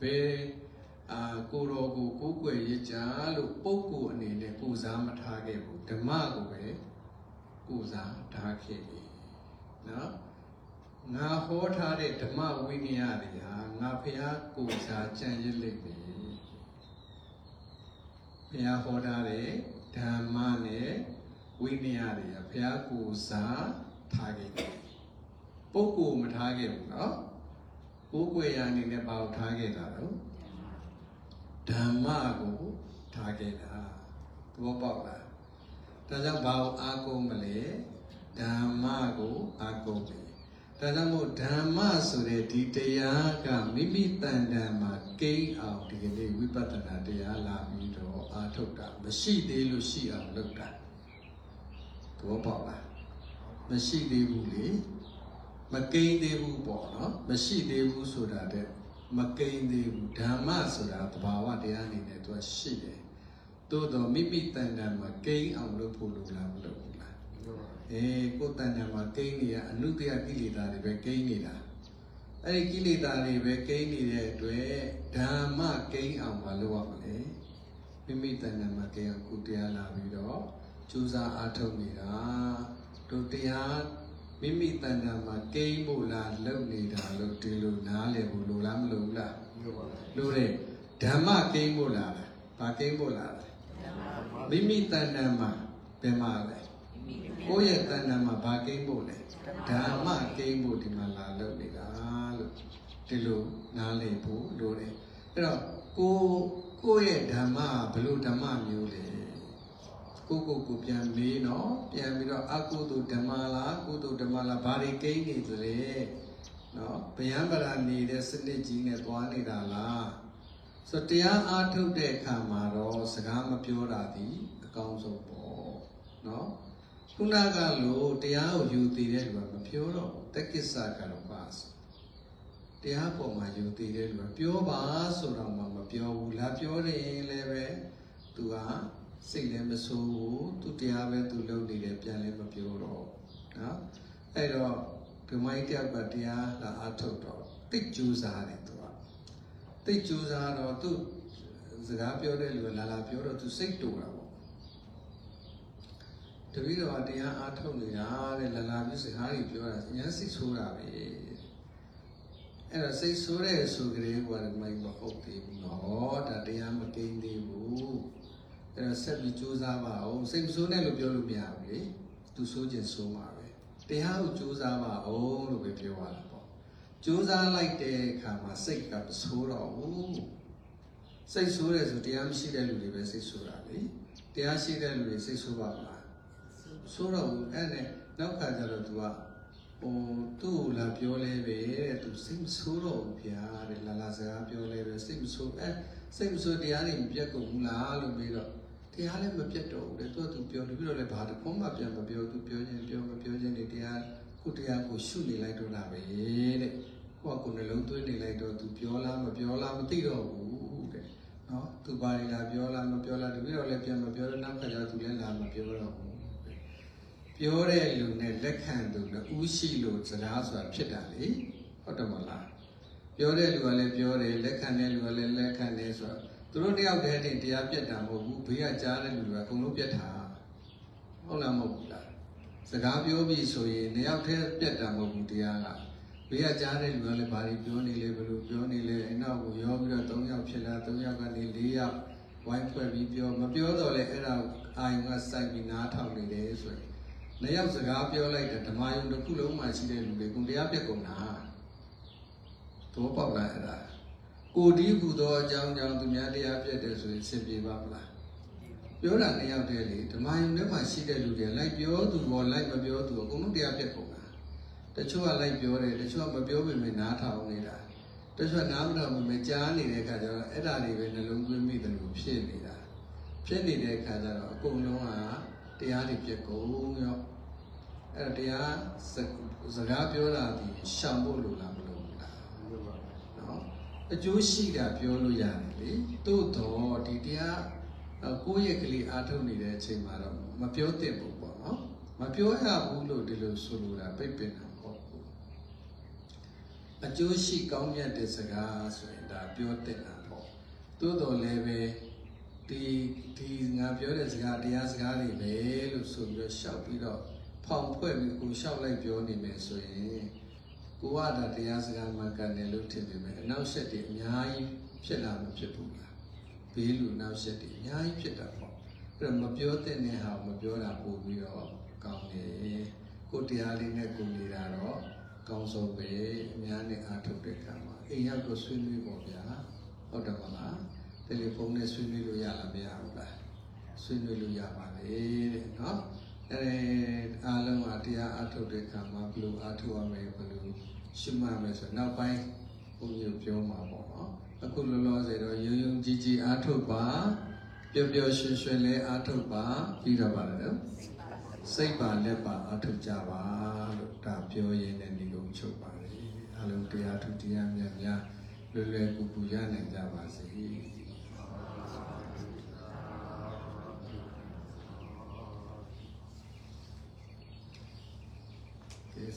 ဘယ် အာကိုတော်ကိုကိုးကွယ်ရကြလို့ပုဂ္ဂိုလ်အနေနဲ့ကိုစားမထားခဲ့ဘူးဓမ္မကိုပဲကိုစားထားခဲ့တယ်နော်ငါဟောထားတဲ့ဓမ္မဝိနည်းတွေဟာငါဖះကိုစားကြံ့ရစ်လိမ့်မယ်ဖះဟောထားတဲ့ဓမ္မနဲ့ဝိနည်းတွေကဖះကိုစားထားခဲ့တယ်ပုဂ္ဂိုလ်မထားခဲ့ဘူးနော်ကိုယ်ွယ်ရအနေနဲ့ပါထားခဲ့တာတော့ ဓမ္မကိုထားခဲ့တာသဘောပေါက်လားဒါကြောင့်ဘာကိုအာကုံမလဲဓမ္မကိုအာကုံတယ်ဒါကြောင့်မို့ဓမ္မဆိုတဲ့ဒီတရားကမိမိတန်တန်မှာကိန်းအောင်ဒီကနေ့ဝိပဿနာတရားလာပြီးတော့အာထုတ်တာမရှိသေးလို့ရှိအောင်လုပ်တာသဘောပေါက်လားမရှိသေးဘူးလေမကိန်းသေးဘူးပေါ့နော်မရှိသေးဘူးဆိုတာတဲ့ မကိန်းသေးဘူးဓမ္မဆိုတာသဘာဝတရားအနေနဲ့သူကရှိတယ်သို့တော့မိမိတန်တန်မှာကိန်းအောင်လုပ်ဖို့လိုလားမလိုဘူးလားအေးကိုယ်တန်တန်မှာကိန်းနေရအနုတ္တယကိလေသာတွေပဲကိန်းနေတာအဲ့ဒီကိလေသာတွေပဲကိန်းနေတဲ့အတွက်ဓမ္မကိန်းအောင်မလုပ်ရမလဲမိမိတန်တန်မှာကိန်းအောင်ကုတရားလာပြီးတော့ကြိုးစားအားထုတ်နေတာတို့တရား မိမိတန်တန်မှာကိန်းဖို့လားလုပ်နေတာလို့ဒီလိုနားလည်ဖို့လိုလားမလိုဘူးလားလိုတယ်ဓမ္မကိန်းဖို့လားဘာကိန်းဖို့လားမိမိတန်တန်မှာဘယ်မှာလဲကိုယ့်ရဲ့တန်တန်မှာဘာကိန်းဖို့လဲဓမ္မကိန်းဖို့ဒီမှာလာလုပ်နေတာလို့ဒီလိုနားလည်ဖို့လိုတယ်အဲ့တော့ကိုကိုယ့်ရဲ့ဓမ္မဘယ်လိုဓမ္မမျိုးလဲ ကိုကိုကိုပြန်မေးနော်ပြန်ပြီးတော့အကုသိုလ်ဓမ္မလားကုသိုလ်ဓမ္မလားဘာတွေကိန်းနေသလဲနော်ဗျံပရာနေတဲ့စနစ်ကြီးနဲ့သွားနေတာလားဆိုတရားအားထုတ်တဲ့အခါမှာတော့စကားမပြောတာဒီအကောင်းဆုံးပေါ့နော်ခုနကလို့တရားကိုယူတည်တဲ့လူကမပြောတော့တက္ကိစ္စကတော့ပါဆိုတရားပေါ်မှာယူတည်တဲ့လူကပြောပါဆိုတော့မှမပြောဘူးလားပြောတယ်လည်းပဲသူက စိတ်လည်းမဆိုးဘူးသူတရားပဲသူလုပ်နေတယ်ပြန်လည်းမပြောတော့နော်အဲ့တော့ဒီမိုင်းတယောက်ကတရားလာအားထုတ်တော့တိတ်ကြိုးစားတယ်သူကတိတ်ကြိုးစားတော့သူစကားပြောတဲ့လူကလာလာပြောတော့သူစိတ်တူတာပေါ့တပည့်တော်တရားအားထုတ်နေတာတဲ့လာလာပြီးစကားတွေပြောတာအရင်စိတ်ဆိုးတာပဲအဲ့တော့စိတ်ဆိုးတဲ့ဆိုကြတဲ့ကွာဒီမိုင်းမဟုတ်သေးဘူးနော်ဒါတရားမကိန်းသေးဘူး အဲ့တော့ဆက်ပြီးကြိုးစားပါအောင်စိတ်မဆိုးနဲ့လို့ပြောလို့မရဘူးလေသူဆိုးခြင်းဆိုးမှာပဲတရားကိုကြိုးစားပါအောင်လို့ပဲပြောရတာပေါ့ကြိုးစားလိုက်တဲ့အခါမှာစိတ်ကမဆိုးတော့ဘူးစိတ်ဆိုးတယ်ဆိုတရားမရှိတဲ့လူတွေပဲစိတ်ဆိုးတာလေတရားရှိတဲ့လူတွေစိတ်ဆိုးပါမလားဆိုးတော့ဘူးအဲ့နဲ့နောက်ခါကျတော့ तू ကဟိုသူ့ကိုလာပြောလဲပဲတဲ့သူစိတ်မဆိုးတော့ဘူးဗျာတဲ့လာလာစကားပြောလဲပဲစိတ်မဆိုးအဲစိတ်မဆိုးတရားတွေမပြတ်ကုန်ဘူးလားလို့ပြီးတော့ တရားလည်းမပြတ်တော့ဘူးတဲ့သူကသူပြောလို့ပြီးတော့လည်းဘာတခုမှပြန်မပြောသူပြောခြင်းပြောမပြောခြင်းတွေတရားကိုတရားကိုရှုနေလိုက်တော့တာပဲတဲ့ကိုကကိုယ်နှလုံးသွင်းနေလိုက်တော့သူပြောလားမပြောလားမသိတော့ဘူးတဲ့နော်သူပါရီလာပြောလားမပြောလားတပြီးတော့လည်းပြန်မပြောတော့နောက်ခါကျသူလည်းလာမပြောတော့ဘူးပြောတဲ့လူနဲ့လက်ခံသူနဲ့ဥရှိလို့စကားဆိုတာဖြစ်တာလေဟုတ်တယ်မလားပြောတဲ့လူကလည်းပြောတယ်လက်ခံတဲ့လူကလည်းလက်ခံတယ်ဆိုတော့ သူတို့တယောက်တည်းတင်တရားပြတ်တာမဟုတ်ဘူးဘေးကကြားတဲ့လူတွေကအကုန်လုံးပြတ်တာဟုတ်လားမဟုတ်ဘူးလားစကားပြောပြီဆိုရင်တယောက်တည်းပြတ်တာမဟုတ်ဘူးတရားကဘေးကကြားတဲ့လူကလည်းဘာတွေပြောနေလဲဘယ်လိုပြောနေလဲအနောက်ကိုရောပြီးတော့၃ယောက်ဖြစ်လာ၃ယောက်ကနေ၄ယောက်ဝိုင်းဖွဲ့ပြီးပြောမပြောတော့လေအဲ့ဒါအာယုံကစိုက်ပြီးနားထောင်နေတယ်ဆိုရင်နှစ်ယောက်စကားပြောလိုက်တဲ့ဓမ္မယုံတစ်ခုလုံးမှာရှိတဲ့လူတွေကုန်တရားပြတ်ကုန်တာသောပေါက်လာအဲ့ဒါ ကိုဒီဟူသောအကြောင်းကြောင့်သူများတရားပြတ်တယ်ဆိုရင်ဆင်ပြေပါမလားပြောတာနှစ်ယောက်တည်းလေဓမ္မယုံထဲမှာရှိတဲ့လူတွေလိုက်ပြောသူဘောလိုက်မပြောသူအကုန်လုံးတရားပြတ်ကုန်တာတချို့ကလိုက်ပြောတယ်တချို့ကမပြောပေမဲ့နားထောင်နေတာတချို့ကနားမထောင်ပေမဲ့ကြားနေတဲ့အခါကျတော့အဲ့ဒါတွေပဲနှလုံးသွင်းမိတယ်လို့ဖြစ်နေတာဖြစ်နေတဲ့အခါကျတော့အကုန်လုံးကတရားတွေပြတ်ကုန်ရောအဲ့တော့တရားစကားပြောတာဒီရှောင်ဖို့လိုလားမလိုဘူးလားနော် အကျိုးရှိတာပြောလို့ရတယ်လေသို့တော့ဒီတရားကိုယ့်ရဲ့ကလေးအားထုတ်နေတဲ့အချိန်မှာတော့မပြောသင့်ဘူးပေါ့နော်မမပြောရဘူးလို့ဒီလိုဆိုလိုတာပြိပင်တာပေါ့ဘူးအကျိုးရှိကောင်းမြတ်တဲ့စကားဆိုရင်ဒါပြောတဲ့တာပေါ့သို့တော်လည်းပဲဒီဒီငါပြောတဲ့စကားတရားစကားတွေပဲလို့ဆိုပြီးတော့ရှောက်ပြီးတော့ဖောင်ဖွဲ့ပြီးကိုရှောက်လိုက်ပြောနေမယ်ဆိုရင် ကိုကဒါတရားစကားမှကန်တယ်လို့ထင်ပေမဲ့အနောက်ဆက်တွေအများကြီးဖြစ်လာမှာဖြစ်ဘူးလားဘေးလူနောက်ဆက်တွေအများကြီးဖြစ်တာပေါ့အဲ့တော့မပြောတဲ့နဲ့ဟာမပြောတာပို့ပြီးတော့ကောင်းတယ်ကိုတရားလေးနဲ့ကိုနေတာတော့ကောင်းဆုံးပဲအများနဲ့အားထုတ်တဲ့အခါမှာအိမ်ရောက်တော့ဆွေးနွေးပေါ့ဗျာဟုတ်တယ်မလားတယ်လီဖုန်းနဲ့ဆွေးနွေးလို့ရလားမရဘူးလားဆွေးနွေးလို့ရပါလေတဲ့နော်အဲအားလုံးကတရားအားထုတ်တဲ့အခါမှာဘယ်လိုအားထုတ်ရမလဲဘယ်လို ရှုမှတ်ရမလဲဆိုတော့နောက်ပိုင်းဘုန်းကြီးတို့ပြောမှာပေါ့နော်အခုလောလောဆယ်တော့ယုံယုံကြည်ကြည်အားထုတ်ပါပျော်ပျော်ရွှင်ရွှင်လေးအားထုတ်ပါပြီးတော့ပါလေနော်စိတ်ပါလက်ပါအထုတ်ကြပါလို့ဒါပြောရင်းနဲ့ဒီကုန်းချုပ်ပါလေအလုံးတရားထုတရားမြတ်များလွယ်လွယ်ကူကူရနိုင်ကြပါစေဒီ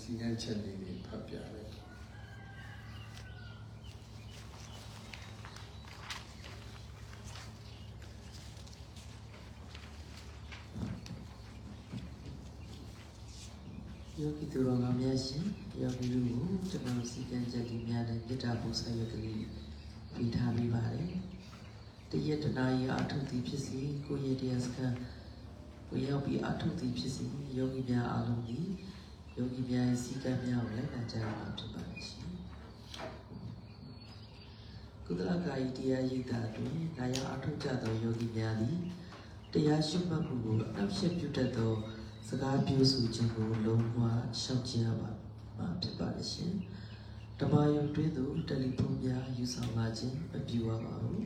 စီကံချက်လေးတွေဖတ်ပြလိုက်
ယောဂီသူတော်ကောင်းများရှင်ယောဂီတို့ကိုကျွန်တော်စီကံချက်ဒီများနဲ့မေတ္တာပို့ဆက်ရကလေးပြီးထားပြီးပါတယ်။တရက်တနာရီအထုသည်ဖြစ်စီကိုယ့်ရဲ့တရားစခန်းကိုရောက်ပြီးအထုသည်ဖြစ်စီယောဂီများအားလုံးဒီယောဂီများရဲ့စီကံများကိုလက်ခံကြရမှာဖြစ်ပါတယ်ရှင်။ကုသလကာယီတရားရိပ်တာတွင်နာယအထုကြသောယောဂီများသည်တရားရှိမှတ်မှုကိုအနောက်ရှက်ပြုတတ်သော စကားပြောဆိုခြင်းကိုလုံးဝရှောက်ကြရပါမှာဖြစ်ပါလိမ့်ရှင်။တမယုံတွင်သို့တယ်လီဖုန်းများယူဆောင်လာခြင်းမပြုရပါဘူး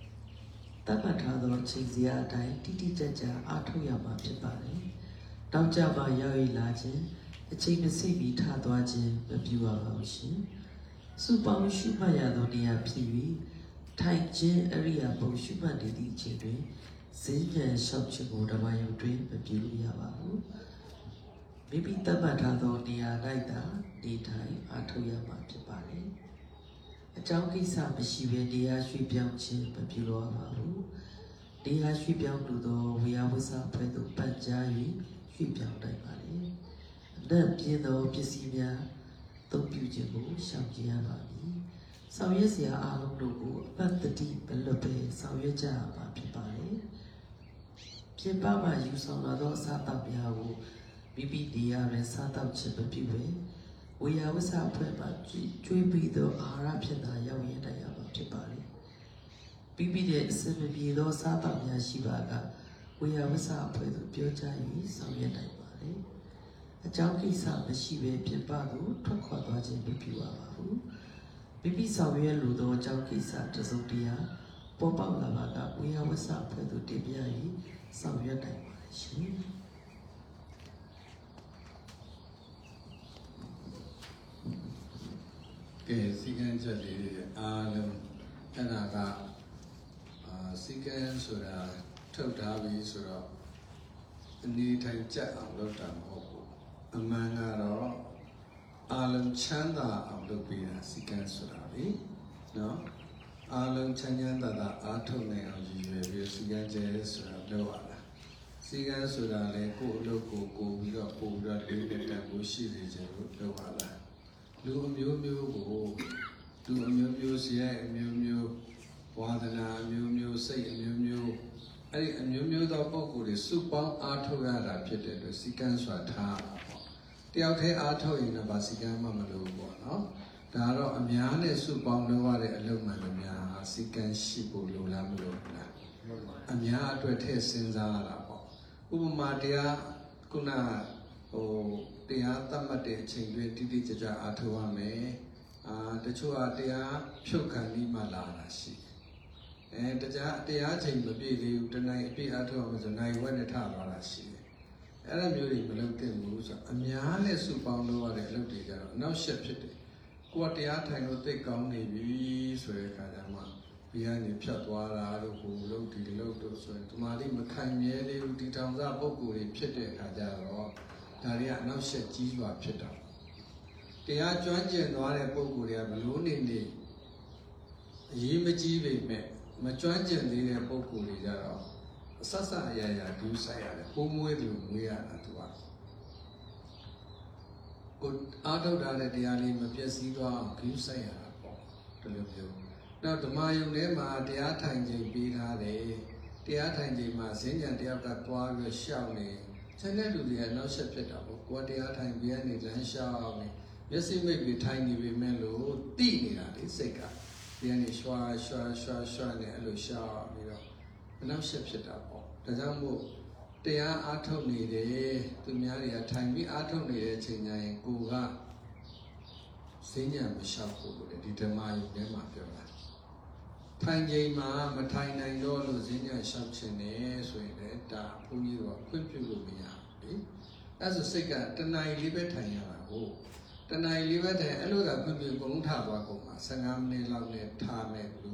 ။တတ်မှတ်ထားသောအချိန်စရာအတိုင်းတိတိကျကျအားထုတ်ရမှာဖြစ်ပါတယ်။တောင်းကြပါရောက်ရလာခြင်းအချိန်မစိတ်ပြီးထားသွားခြင်းမပြုရပါဘူးရှင်။စုပေါင်းရှုမှတ်ရသောနေရာဖြစ်၍ထိုင်ခြင်းအရိယာပုံရှုမှတ်နေသည့်အချိန်တွင် ဈေးပြန်လျှောက်ခြင်းကိုဓမ္မယုတ်တွင်မပြုလို့ရပါဘူးမိမိတတ်မှတ်ထားသောနေရာ၌သာနေထိုင်အားထုတ်ရမှာဖြစ်ပါတယ်အကြောင်းကိစ္စမရှိဘဲနေရာရွှေ့ပြောင်းခြင်းမပြုလို့ရပါဘူးနေရာရွှေ့ပြောင်းလို့သောဝေယဝဆဖွဲ့သို့ပတ်ကြား၍ရွှေ့ပြောင်းနိုင်ပါလေအနက်ပြင်းသောပစ္စည်းများသုံးပြုခြင်းကိုရှောင်ကျဉ်ရပါမည်ဆောင်ရွက်စရာအားလုံးတို့ကိုအပတ်တတိမလွတ်ဘဲဆောင်ရွက်ကြရမှာဖြစ်ပါတ ယ်ပြင်ပမှာယူဆောင်လာသောအစားအသောက်များကိုမိမိနေရာတွင်စားသောက်ခြင်းမပြုဘဲဝေယဝဆအဖွဲ့မှကျွေးပြီးသောအာဟာရဖြစ်သာရောက်ရည်နိုင်ရမှာဖြစ်ပါလေမိမိရဲ့အစမပြေသောစားသောက်များရှိပါကဝေယဝဆအဖွဲ့သို့ပြောကြား၍ဆောင်ရွက်နိုင်ပါလေအကြောင်းကိစ္စမရှိဘဲပြင်ပသို့ထွက်ခွာသွားခြင်းမပြုရပါဘူးမိမိဆောင်ရွက်လိုသောအကြောင်းကိစ္စတစ်စုံတစ်ရာပေါ်ပေါက်လာပါကဝေယဝဆအဖွဲ့သို့တင်ပြ၍ ဆောင်ရွက်နိုင်ပါတယ်ရှင်
ကဲစီကံချက်လေးတွေအားလုံးအဲ့ဒါကအာစီကံဆိုတာထုတ်ထားပြီဆိုတော့အနေထိုင်ကြက်အောင်လုပ်တာမဟုတ်ဘူးအမှန်ကတော့အားလုံးချမ်းသာအောင်လုပ်ပေးတာစီကံဆိုတာလေနော် အားလုံးချမ်းချမ်းသာသာအားထုတ်နိုင်အောင်ရည်ရွယ်ပြီးစီကံကျဲဆိုတာလုပ်ရတာစီကံဆိုတာလေကိုယ့်အလုပ်ကိုကိုယ်ပြီးတော့ပို့ပြီးတော့လေးတဲ့တန်ကိုရှိစေချင်လို့လုပ်ရတာလူအမျိုးမျိုးကိုလူအမျိုးမျိုးစီရဲ့အမျိုးမျိုးဝါဒနာအမျိုးမျိုးစိတ်အမျိုးမျိုးအဲ့ဒီအမျိုးမျိုးသောပုံကိုယ်တွေစုပေါင်းအားထုတ်ရတာဖြစ်တဲ့အတွက်စီကံစွာထားတာပေါ့တယောက်တည်းအားထုတ်ရင်လည်းဗာစီကံမှမလို့ပေါ့နော် ဒါကတော့အများနဲ့စုပေါင်းလုပ်ရတဲ့အလုပ်မှန်လို့များဟာစီကံရှိဖို့လိုလားမလို့ဘူးလားအများအတွက်ထည့်စဉ်းစားရတာပေါ့ဥပမာတရားခုနကဟိုတရားသတ်မှတ်တဲ့အချိန်တွင်တိတိကျကျအားထုတ်ရမယ်။အာတချို့ကတရားဖြုတ်ခံပြီးမှလာတာရှိတယ်။အဲတရားတရားချိန်မပြည့်သေးဘူးတနိုင်အပြည့်အားထုတ်ရမယ်ဆိုနိုင်ဝက်နဲ့ထသွားတာရှိတယ်။အဲ့လိုမျိုးတွေမလုပ်သင့်ဘူးဆိုတော့အများနဲ့စုပေါင်းလုပ်ရတဲ့အလုပ်တွေကြတော့အနောက်ရှက်ဖြစ်တယ်။ ကိုကတရားထိုင်လို့သိတ်ကောင်းနေပြီဆိုတဲ့အခါကျမှဘေးကနေဖြတ်သွားတာလို့ဟိုလို့ဒီလို့တို့ဆိုရင်တမာတိမခံမြဲသေးဘူးဒီတောင်စားပုံကိုယ်တွေဖြစ်တဲ့အခါကျတော့ဒါတွေကအနောက်ဆက်ကြီးစွာဖြစ်တာတရားကျွမ်းကျင်သွားတဲ့ပုံကိုယ်တွေကဘလို့နေနေအရေးမကြီးပေမဲ့မကျွမ်းကျင်သေးတဲ့ပုံကိုယ်တွေကြတော့အဆက်ဆက်အရာရာဒူးဆိုင်ရတယ်ပုံမွေးတယ်မွေးရတာသူ ကကိုအားထုတ်ထားတဲ့တရားလေးမပြည့်စည်သွားအောင်ဂူးဆိုင်ရတာပေါ့ဒီလိုမျိုးနောက်ဓမ္မယုံထဲမှာတရားထိုင်ခြင်းပြီးထားတယ်တရားထိုင်ခြင်းမှာဈဉ္ဉံတယောက်ကတွားပြီးရှောက်နေချက်တဲ့လူတွေကနောက်ဆက်ဖြစ်တာပေါ့ကိုယ်တရားထိုင်ပြီးရနေလမ်းရှောက်နေမျက်စိမိတ်ပြီးထိုင်နေပြီမဲ့လို့တိနေတာလေစိတ်ကဒီကနေရွှာရွှာရွှာရွှာနေအဲ့လိုရှောက်ပြီးတော့နောက်ဆက်ဖြစ်တာပေါ့ဒါကြောင့်မို့ တရားအားထုတ်နေတယ်သူများတွေကထိုင်ပြီးအားထုတ်နေတဲ့အချိန်ကျရင်ကိုကဈဉ္ဉံမလျှောက်ဘူးလေဒီဓမ္မယုံထဲမှာပြောတာထိုင်ချိန်မှာမထိုင်နိုင်တော့လို့ဈဉ္ညာလျှောက်ခြင်းနဲ့ဆိုရင်လည်းဒါဘုန်းကြီးတို့ကခွင့်ပြုလို့မရဘူးလေအဲဆိုစိတ်ကတဏှာကြီးလေးပဲထိုင်ရတာဟုတ်တဏှာကြီးလေးပဲထိုင်အဲ့လိုသာခွင့်ပြုဘုံထသွားကုန်မှာ15မိနစ်လောက်နဲ့ထားမယ်လူ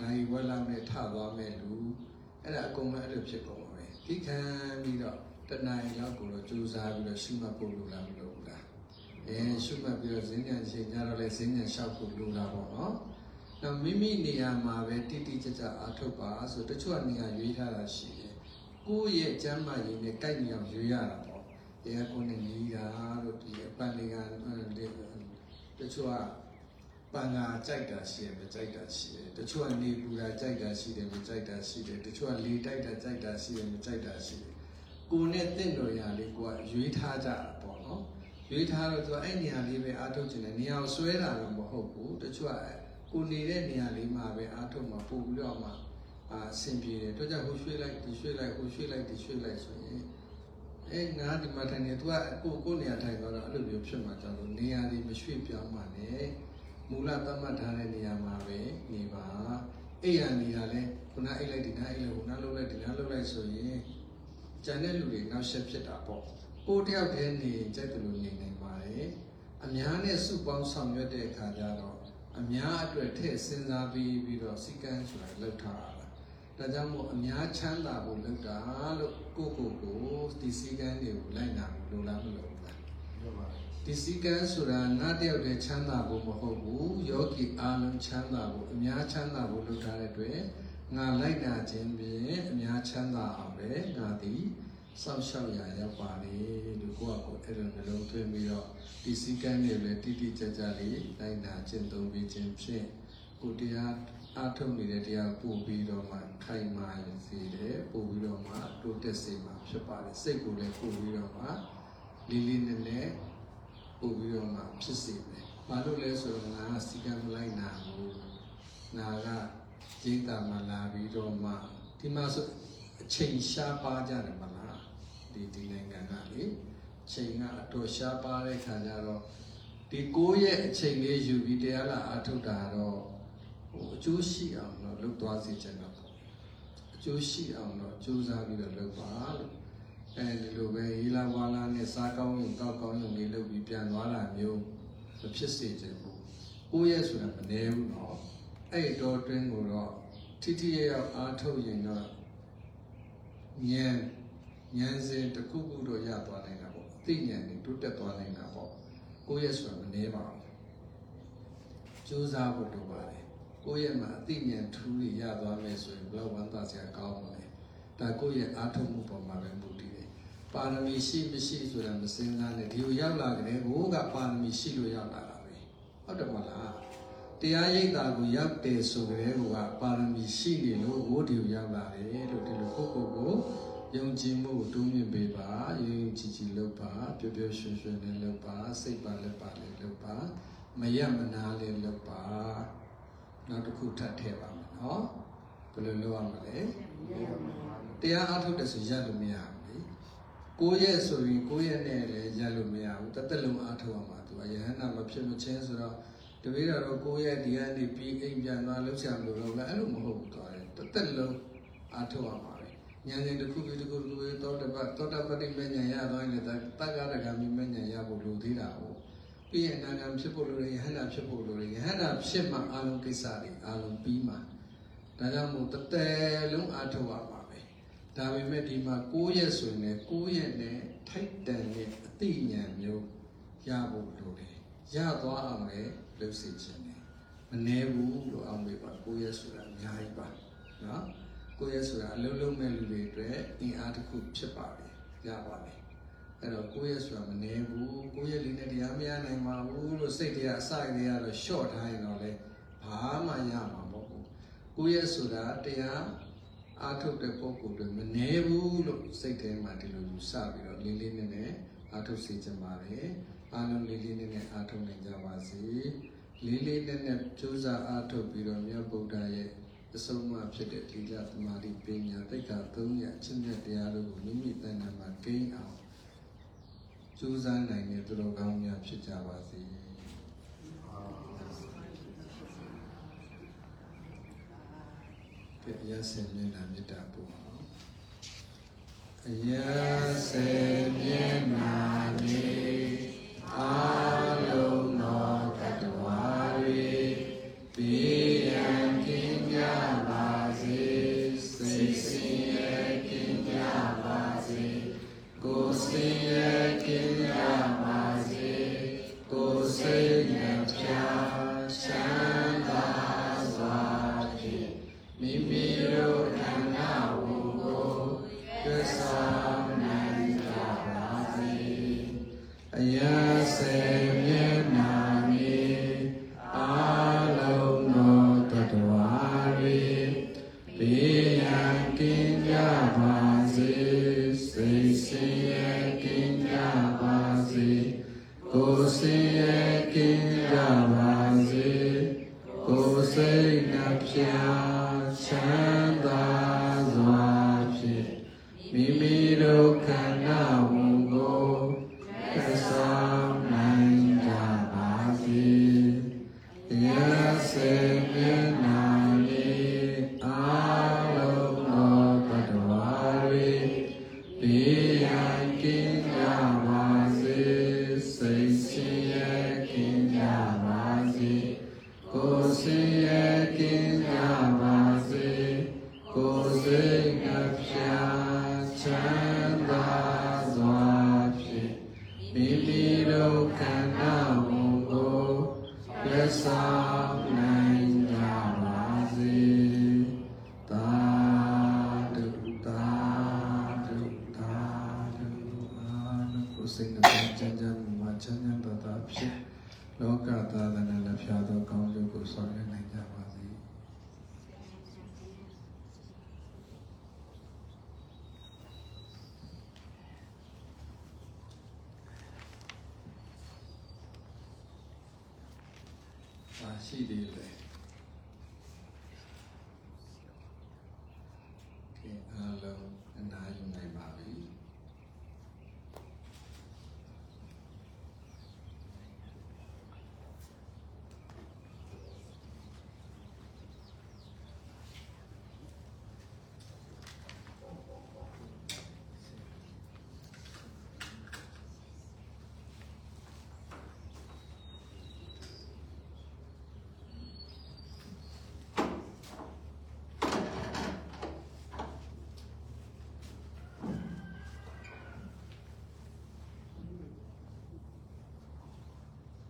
နိုင်ဝက်လောက်နဲ့ထသွားမယ်လူအဲ့ဒါအကုန်လုံးအဲ့လိုဖြစ်ကုန် ပါပဲဒီခံပြီးတော့တဏှာကြီးလောက်ကိုတော့ကြိုးစားပြီးတော့ရှုမှတ်ဖို့လိုလားမလိုဘူးလားအဲရှုမှတ်ပြီးတော့ဈဉ္ညာချိန်ကြတော့လေဈဉ္ညာလျှောက်ဖို့လိုတာပေါ့နော်တော့မိမိနေရာမှာပဲတိတိကျကျအားထုတ်ပါဆိုတချို့ကနေရာရွေးထားတာရှိတယ်။ကိုယ့်ရဲ့ကျမ်းမာရေးနဲ့ကိုက်ညီအောင်ရွေးရတာပေါ့။အဲကိုယ်နဲ့ညီတာတို့ဒီအပန်လေးကတချို့က ပန်ငါကြိုက်တာရှိတယ်မကြိုက်တာရှိတယ်။တချို့ကနေပူတာကြိုက်တာရှိတယ်မကြိုက်တာရှိတယ်။တချို့ကလေတိုက်တာကြိုက်တာရှိတယ်မကြိုက်တာရှိတယ်။ကိုယ်နဲ့တင့်တော်ရာလေးကိုကရွေးထားကြတာပေါ့နော်။ရွေးထားတော့သူကအဲ့နေရာလေးပဲအားထုတ်ခြင်းနဲ့နေရာကိုဆွဲတာတော့မဟုတ်ဘူး။တချို့ကကိုနေတဲ့နေရာလေးမှာပဲအားထုတ်မှာပို့ပြီးတော့မှအာအဆင်ပြေတယ်တို့ကြောင့်ဟိုရွှေ့လိုက်ဒီရွှေ့လိုက်ဟိုရွှေ့လိုက်ဒီရွှေ့လိုက်ဆိုရင်အဲငါဒီမှာထိုင်နေ तू ကကိုကိုနေရာထိုင်တော့အဲ့လိုမျိုးဖြစ်မှာကြောင့်လို့နေရာလေးမရွှေ့ပြောင်းပါနဲ့ မူလသတ်မှတ်ထားတဲ့နေရာမှာပဲနေပါအဲ့ရနေရာလဲခုနအိတ်လိုက်ဒီနားအိတ်လိုက်ခုနလှုပ်လိုက်ဒီနားလှုပ်လိုက်ဆိုရင်ကျန်တဲ့လူတွေနောက်ဆက်ဖြစ်တာပေါ့ကိုတယောက်တည်းနေကြိုက်တယ်လို့နေနိုင်ပါတယ်အများနဲ့စုပေါင်းဆောင်ရွက်တဲ့အခါကျတော့အများအတွက်ထည့်စဉ်းစားပြီးပြီးတော့စီကံဆိုတာလောက်ထားတာဒါကြောင့်မို့အများချမ်းသာဖို့လောက်တာလို့ကိုကိုကိုဒီစီကံတွေကိုလိုက်နာလို့လိုလားမလိုဘူးလား
ပြောပါ
ဒီစီကံဆိုတာငါတယောက်တည်းချမ်းသာဖို့မဟုတ်ဘူးယောဂီအားလုံးချမ်းသာဖို့အများချမ်းသာဖို့လုပ်ထားတဲ့အတွက်ငါလိုက်နာခြင်းဖြင့်အများချမ်းသာအောင်ပဲငါသည်စောင့်ရှောက်ရရောက်ပါလေလို့ကိုယ့်အကိုအဲ့လိုမျိုးလုံးသွင်းပြီးတော့ဒီစီကံတွေလည်းတိတိကျကျလေးလိုက်နာကျင့်သုံးပြီးခြင်းဖြင့်ကိုယ်တရားအားထုတ်နေတဲ့တရားပို့ပြီးတော့မှခိုင်မာရစေတယ်ပို့ပြီးတော့မှတိုးတက်စေမှာဖြစ်ပါတယ်စိတ်ကိုလည်းပို့ပြီးတော့မှလေးလေးနက်နက် ပို့ပြီးတော့မှဖြစ်စေတယ်ဘာလို့လဲဆိုတော့ငါကစီကံမလိုက်နာဘူးငါကရိတ်တာမှလာပြီးတော့မှဒီမှာဆိုအချိန်ရှားပါကြတယ်မလားဒီဒီနိုင်ငံကလေအချိန်ကအတော်ရှားပါတဲ့ခါကျတော့ဒီကိုယ့်ရဲ့အချိန်လေးယူပြီးတရားလာအားထုတ်တာတော့ဟိုအကျိုးရှိအောင်တော့လုပ်သွားစေချင်တာပေါ့အကျိုးရှိအောင်တော့ကြိုးစားပြီးတော့လုပ်ပါလို့ အဲဒီလိုပဲဟီလာဝါလာနဲ့စားကောင်းရင်တောက်ကောင်းရင်လေးလုပ်ပြီးပြန်သွားတာမျိုးမဖြစ်စေချင်ဘူးကိုယ့်ရဲ့ဆိုတာမနေဘူးနော်အဲ့တော့အတွင်းကိုတော့ထိထိရရအားထုတ်ရင်တော့ဉာဏ်ဉာဏ်စဉ်တစ်ခုခုတော့ရသွားနိုင်တာပေါ့သိဉာဏ်တွေတိုးတက်သွားနိုင်တာပေါ့ကိုယ့်ရဲ့ဆိုတာမနေပါဘူးကြိုးစားဖို့လိုပါတယ်ကိုယ့်ရဲ့မှာအသိဉာဏ်ထူးတွေရသွားမယ်ဆိုရင်ဘယ်တော့ဝမ်းသာစရာကောင်းမလဲဒါကိုယ့်ရဲ့အားထုတ်မှုပေါ်မှာပဲမူ ပါရမီရှိမရှိဆိုတာမစင်စားနဲ့ဒီကိုရောက်လာကြတဲ့ဘိုးကပါရမီရှိလို့ရောက်လာတာပဲဟုတ်တယ်မလားတရားရိပ်တာကိုရောက်တယ်ဆိုကြတဲ့ကောပါရမီရှိနေလို့ဝိုးဒီကိုရောက်လာတယ်လို့ဒီလိုကိုယ့်ကိုယ်ကိုယုံကြည်မှုကိုတိုးမြင့်ပေးပါယုံယုံကြည်ကြည်လုပ်ပါပျော်ပျော်ရွှင်ရွှင်နဲ့လုပ်ပါစိတ်ပါလက်ပါနဲ့လုပ်ပါမရမနာလေးလုပ်ပါနောက်တစ်ခုထပ်ထည့်ပါမယ်နော်ဘယ်လိုလုပ်ရမလဲတရားအားထုတ်တဲ့ဆိုရလို့မရဘူး လေကိုယ့်ရဲ့ဆိုရင်ကိုယ့်ရဲ့နဲ့လည်းရလို့မရဘူးတစ်သက်လုံးအားထုတ်ရမှာသူကယဟန္တာမဖြစ်မချင်းဆိုတော့တပည့်တော်တို့ကိုယ့်ရဲ့ဒီကနေပြီးအိမ်ပြန်သွားလှုပ်ရှားမလို့တော့လည်းအဲ့လိုမဟုတ်ဘူးသွားတယ်တစ်သက်လုံးအားထုတ်ရမှာပဲဉာဏ်စဉ်တစ်ခုပြီးတစ်ခုလူရဲ့သောတပတ်သောတပတိမဉ္ဇဉ်ရသွားရင်လည်းတက္ကရကမိမဉ္ဇဉ်ရဖို့လိုသေးတာဟုတ်ပြီးရင်အနာဂံဖြစ်ဖို့လိုတယ်ယဟန္တာဖြစ်ဖို့လိုတယ်ယဟန္တာဖြစ်မှအာလုံးကိစ္စတွေအာလုံးပြီးမှဒါကြောင့်မို့တတဲလုံးအားထုတ်ရပါပဲ ဒါပေမဲ့ဒီမှာ9ရက်ဆိုရင်လည်း9ရက်နဲ့ထိုက်တန်တဲ့အသိဉာဏ်မျိုးရဖို့လိုတယ်ရသွားအောင်လည်းလုပ်စီခြင်းတယ်မနှဲဘူးလို့အောင်မေးပါ9ရက်ဆိုတာအများကြီးပါနော်9ရက်ဆိုတာအလုံးလုံးမဲ့လူတွေအတွက်အင်အားတစ်ခုဖြစ်ပါတယ်ရပါတယ်အဲ့တော့9ရက်ဆိုတာမနှဲဘူး9ရက်လေးနဲ့တရားမရနိုင်ပါဘူးလို့စိတ်တွေကအစတွေကတော့ short ထားရင်တော့လေဘာမှရမှာမဟုတ်ဘူး9ရက်ဆိုတာတရား အားထုတ်တဲ့ပုံကိုယ်တွေမနှဲဘူးလို့စိတ်ထဲမှာဒီလိုယူဆပြီးတော့လေးလေးနက်နက်အားထုတ်စေချင်ပါတယ်အားလုံးလေးလေးနက်နက်အားထုတ်နိုင်ကြပါစေလေးလေးနက်နက်ကြိုးစားအားထုတ်ပြီးတော့မြတ်ဗုဒ္ဓရဲ့အဆုံးအမဖြစ်တဲ့ဒီလသမာဓိပညာတိတ်ခါ3ရက်အချင်းမြတ်တရားတို့ကိုမိမိတဏ္ဍာမှာကိန်းအောင်ကြိုးစားနိုင်တဲ့သူတော်ကောင်းများဖြစ်ကြပါစေ ကဲရစေမျက်နှာမေတ္တာပို့အောင်အယစေမျက်နှာလေးအာလုံးသောတတ္တဝါတွေဘေးရန်ကင်းကြပါ